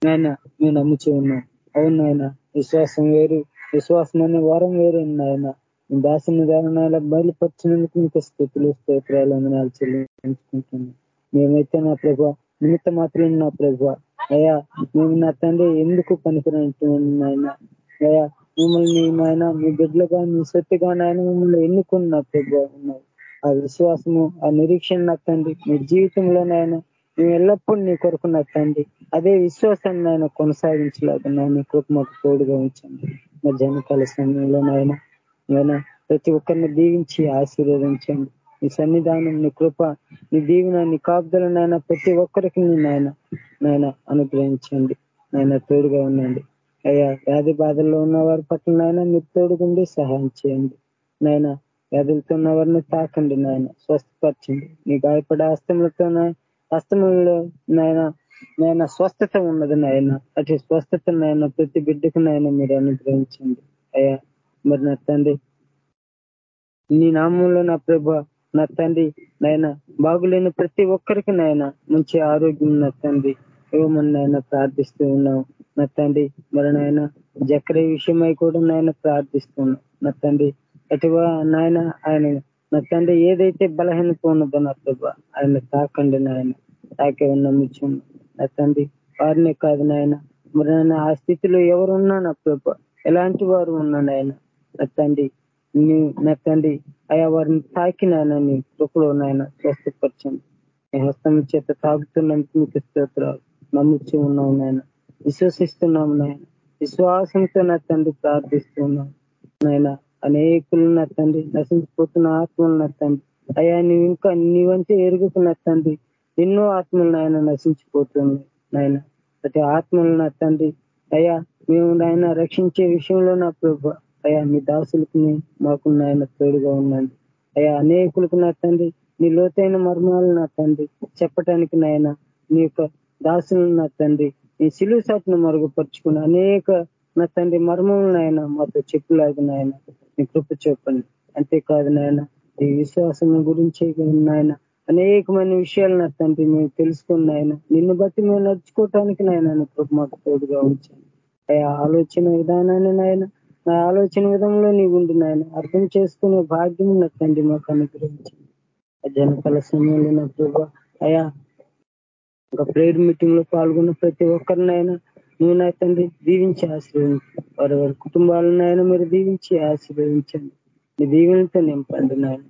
నాయన మేము నమ్ముచి ఉన్నాం. అవును నాయన విశ్వాసం వేరు విశ్వాసం అనే వరం వేరు నాయన. దాసిన దారుణాల బయలుపరిచినందుకు మీకు స్థితిలో స్తోత్రాలు అందనాలు చెల్లించుకుంటున్నాను మేమైతే నా ప్రభా నిమిత్త మాత్రం నా ప్రభా. అయ్యా మేము నా తండ్రి ఎందుకు పనికిరంటున్నాయన అయ్యా మిమ్మల్ని నాయన మీ బిడ్డలుగా మీ సొత్తుగా నాయన మిమ్మల్ని ఎన్నుకున్న ప్రభు ఉన్నాయి ఆ విశ్వాసము ఆ నిరీక్షణ నచ్చండి మీ జీవితంలో నాయన మేము ఎల్లప్పుడూ నీ కొరకు నచ్చండి అదే విశ్వాసాన్ని ఆయన కొనసాగించలేక నాయన కృప మాకు తోడుగా ఉంచండి. మా జనకాల సమయంలో నాయన నాయన ప్రతి ఒక్కరిని దీవించి ఆశీర్వదించండి. నీ సన్నిధానం నీ కృప నీ దీవెన నీ కాపుదలు నాయన ప్రతి ఒక్కరికి నాయన నాయన అనుగ్రహించండి. నాయన తోడుగా ఉండండి. అయ్యా వ్యాధి బాధల్లో ఉన్న వారి పట్ల నాయన మీ తోడుగుండి సహాయం చేయండి. నాయన వ్యాధులతో ఉన్న వారిని తాకండి నాయన స్వస్థపరచండి. నీ గాయపడే హస్తములతో హస్తములలో నాయన నాయన స్వస్థత ఉన్నది నాయన. అటు స్వస్థత నాయన ప్రతి బిడ్డకు నాయన మీరు అనుగ్రహించండి. అయ్యా మరి నా తండ్రి నీ నామంలో నా ప్రభ నా తండ్రి నాయన బాగులేని ప్రతి ఒక్కరికి నాయన మంచి ఆరోగ్యం నా తండ్రి. ఇవ్వమని నాయన ప్రార్థిస్తూ ఉన్నాం. నా తండ్రి మరి నాయన జక్ర విషయమై కూడా నాయన ప్రార్థిస్తున్నాం నా తండ్రి అటుగా నాయన ఆయన నా తండ్రి ఏదైతే బలహీనత ఉన్నదో నా ప్రభా ఆయన తాకండి నాయన. తాకే నమ్మించు నా తండ్రి వారినే కాదు నాయన మరి నాయన ఆ స్థితిలో ఎవరున్నా నా ప్రభా ఎలాంటి వారు ఉన్నా నాయన నా తండ్రి నీ నా తండ్రి అయా వారిని తాకినాయన నీ కృపలో నాయన స్వస్థపరచండి నీ హస్తం చేత తాగుతున్నందుకు మీకు స్తోత్రాలు. నమ్ముచ్చి ఉన్నావు నాయన. విశ్వసిస్తున్నాము నాయన. విశ్వాసంతో నా తండ్రి ప్రార్థిస్తున్నాం నాయన. అనేకులు నా తండ్రి నశించిపోతున్న ఆత్మలు నా తండ్రి. అయ్యా నువ్వు ఇంకా నీవంటే ఎరుగుతున్న తండ్రి. ఎన్నో ఆత్మలు నాయన నశించిపోతుంది నాయన. ప్రతి ఆత్మలు నా తండ్రి. అయ్యా మేము నాయన రక్షించే విషయంలో నా ప్రభు అయ్యా మీ దాసులకు మాకు నాయన తోడుగా ఉండండి. అయ్యా అనేకులకు నా తండ్రి నీ లోతైన మర్మాలు నా తండ్రి. చెప్పటానికి నాయన నీ యొక్క దాసులను నా తండ్రి నీ సిలువు సాటిని మరుగుపరుచుకుని అనేక నా తండ్రి మర్మములు నాయన మాతో చెప్పులాగా నాయన నీ కృప చెప్పండి అంతేకాదు నాయన ఈ విశ్వాసం గురించి నాయన అనేకమైన విషయాలు నా తండ్రి మేము తెలుసుకున్న ఆయన నిన్ను బట్టి మేము నడుచుకోవటానికి నాయన కృప మాకు తోడుగా ఉంచండి. అయ్యా ఆలోచన విధానాన్ని నాయన నా ఆలోచన విధంలో నీ నాయన. అర్థం చేసుకునే భాగ్యం నా తండ్రి మాకు అనుగ్రహించండి. జనకాల సమయంలో నా ప్రభు అయా ఒక ప్రేయర్ మీటింగ్లో పాల్గొన్న ప్రతి ఒక్కరినైనా నువ్వు నా తండ్రి దీవించి ఆశీర్వదించు. వారి వారి కుటుంబాలను మీరు దీవించి ఆశీర్వదించండి. నీ దీవెనతో నింపండి నాయన.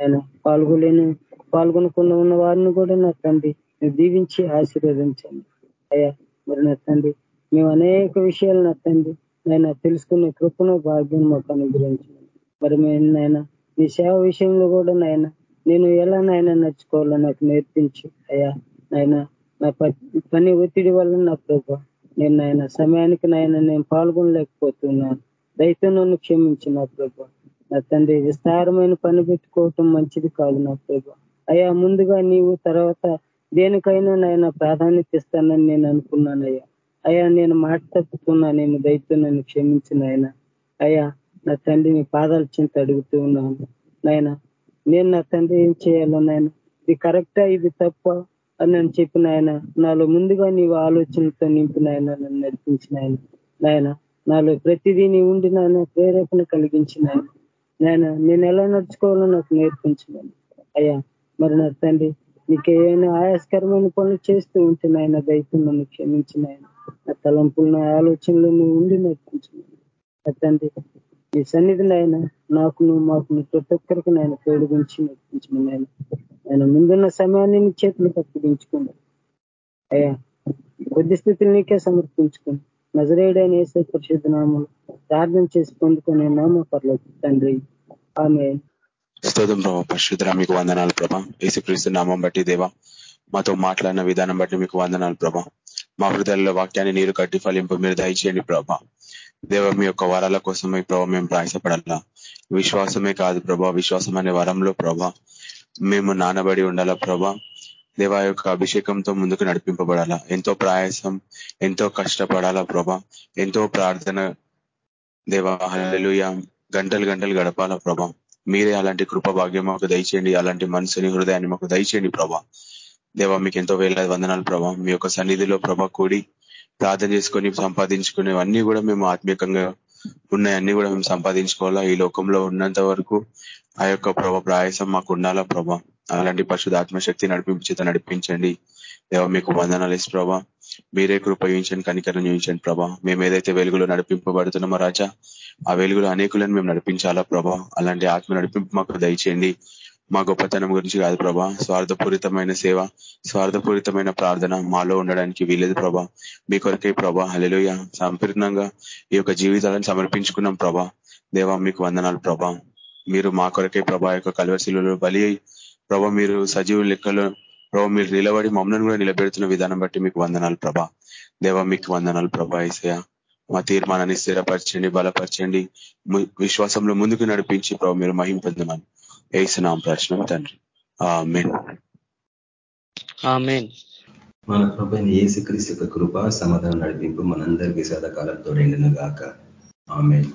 ఆయన పాల్గొలేని పాల్గొనకుండా ఉన్న వారిని కూడా నా తండ్రి నువ్వు దీవించి ఆశీర్వదించండి. అయ్యా మరి నా తండ్రి మేము అనేక విషయాలు నా తండ్రి నేను తెలుసుకునే కృపను భాగ్యం మాకు అనుగ్రహించండి. మరి మేము నాయన నీ సేవ విషయంలో కూడా నాయన నేను ఎలా నాయన నడుచుకోవాలో నాకు నేర్పించు. అయ్యా నాయన నా పని ఒత్తిడి వల్ల నా ప్రభు నేను నాయన సమయానికి నాయన నేను పాల్గొనలేకపోతున్నాను. దయతో నన్ను క్షమించు నా ప్రభు. నా తండ్రి విస్తారమైన పని పెట్టుకోవటం మంచిది కాదు నా ప్రభు. అయ్యా ముందుగా నీవు తర్వాత దేనికైనా నాయన ప్రాధాన్యత ఇస్తానని నేను అనుకున్నాను అయ్యా నేను మాట తప్పుతున్నా నేను దయతో నన్ను క్షమించిన ఆయన అయ్యా నా తండ్రి నీ పాదాల చింత అడుగుతూ ఉన్నాను. నాయన నేను నా తండ్రి ఏం చేయాలో నాయన? ఇది కరెక్టా ఇది తప్ప? అని నేను చెప్పిన ఆయన నాలో ముందుగా నీవు ఆలోచనలతో నింపిన ఆయన నన్ను నడిపించిన ఆయన నాయన నాలో ప్రతిదీ నీ ఉండి నాయన ప్రేరేపణ కలిగించిన ఆయన నాయన నేను ఎలా నడుచుకోవాలో నాకు నేర్పించినాను అయ్యా మరి నా తండ్రి నీకు ఏమైనా ఆయాస్కరమైన పనులు చేస్తూ ఉంటే నాయన దయతో నన్ను క్షమించిన ఆయన నా తలంపులు నా ఆలోచనలు నువ్వు ఉండి నేర్పించినాను తండ్రి నీ సన్నిధిలో ఆయన నాకు నువ్వు మాకు ప్రతి ఒక్కరికి నాయన గురించి నేర్పించిన నాయన. ఆయన ముందున్న సమయాన్ని నీ చేతులు తప్పించుకోండి అయ్యా కొద్ది స్థితిని నీకే సమర్పించుకోండి. నజరేడైన వేసే పరిశుద్ధ నామలు ప్రార్థన చేసి పొందుకునే నామ పర్లేదు తండ్రి. ఆమె స్తోత్రం ప్రభా పరిశుద్ధ మీకు వందనాలు ప్రభా. యేసుక్రీస్తు నామం బట్టి దేవా మాతో మాట్లాడిన విధానం బట్టి మీకు వందనాలు ప్రభా. మా హృదయాల్లో వాక్యాన్ని నీరు కట్టి ఫలింపు మీరు దయచేయండి ప్రభా. దేవ మీ యొక్క వరాల కోసమే ప్రభా మేము ప్రయాసపడాలా? విశ్వాసమే కాదు ప్రభా విశ్వాసం అనే వరంలో ప్రభా. మేము నానబడి ఉండాలా ప్రభా? దేవా యొక్క అభిషేకంతో ముందుకు నడిపింపబడాలా? ఎంతో ప్రయాసం ఎంతో కష్టపడాలా ప్రభా? ఎంతో ప్రార్థన దేవా గంటలు గంటలు గడపాలా ప్రభా? మీరే అలాంటి కృప భాగ్యం మాకు దయచేయండి అలాంటి మనసుని హృదయాన్ని మాకు దయచేయండి ప్రభా. దేవా మీకు ఎంతో వేలాది వందనాలు ప్రభా. మీ యొక్క సన్నిధిలో ప్రభా కూడి ప్రార్థన చేసుకొని సంపాదించుకునేవన్నీ కూడా మేము ఆత్మీయంగా ఉన్నాయన్నీ కూడా మేము సంపాదించుకోవాలా? ఈ లోకంలో ఉన్నంత వరకు ఆ యొక్క ప్రభా ప్రయాసం మాకు ఉండాలా ప్రభా? అలాంటి పరిశుద్ధ ఆత్మశక్తి నడిపించేత నడిపించండి. దేవ మీకు వందనాలు ఇసు ప్రభా. మీరే కృపయించండి కనికరణ చూపించండి ప్రభా. మేము ఏదైతే వెలుగులో నడిపింపబడుతున్నామో రాజా ఆ వెలుగులో అనేకులను మేము నడిపించాలా ప్రభా? అలాంటి ఆత్మ నడిపింపు మాకు దయచేయండి. మా గొప్పతనం గురించి కాదు ప్రభా. స్వార్థపూరితమైన సేవ స్వార్థపూరితమైన ప్రార్థన మాలో ఉండడానికి వీలేదు ప్రభా. మీ కొరకే ప్రభా హలెలుయ సంపూర్ణంగా ఈ యొక్క జీవితాలను సమర్పించుకున్నాం ప్రభా. దేవా మీకు వందనాలు ప్రభా. మీరు మా కొరకే ప్రభా యొక్క కలవశిలో బలి ప్రభా మీరు సజీవ లెక్కలో ప్రభా మీరు నిలబడి మమ్మల్ని కూడా నిలబెడుతున్న విధానం బట్టి మీకు వందనాలు ప్రభా. దేవా మీకు వందనాలు ప్రభా ఈసయ మా తీర్మానాన్ని స్థిరపరచండి బలపరచండి. విశ్వాసంలో ముందుకు నడిపించి ప్రభావ మీరు మహిం పొందమని వేసినాం ప్రశ్న తండ్రి. మన ప్రభు ఏసుక్రీస్తు యొక్క కృప సమాధానం నడిపింపు మనందరికీ సదాకాలం తోడైండును గాక. ఆమెన్.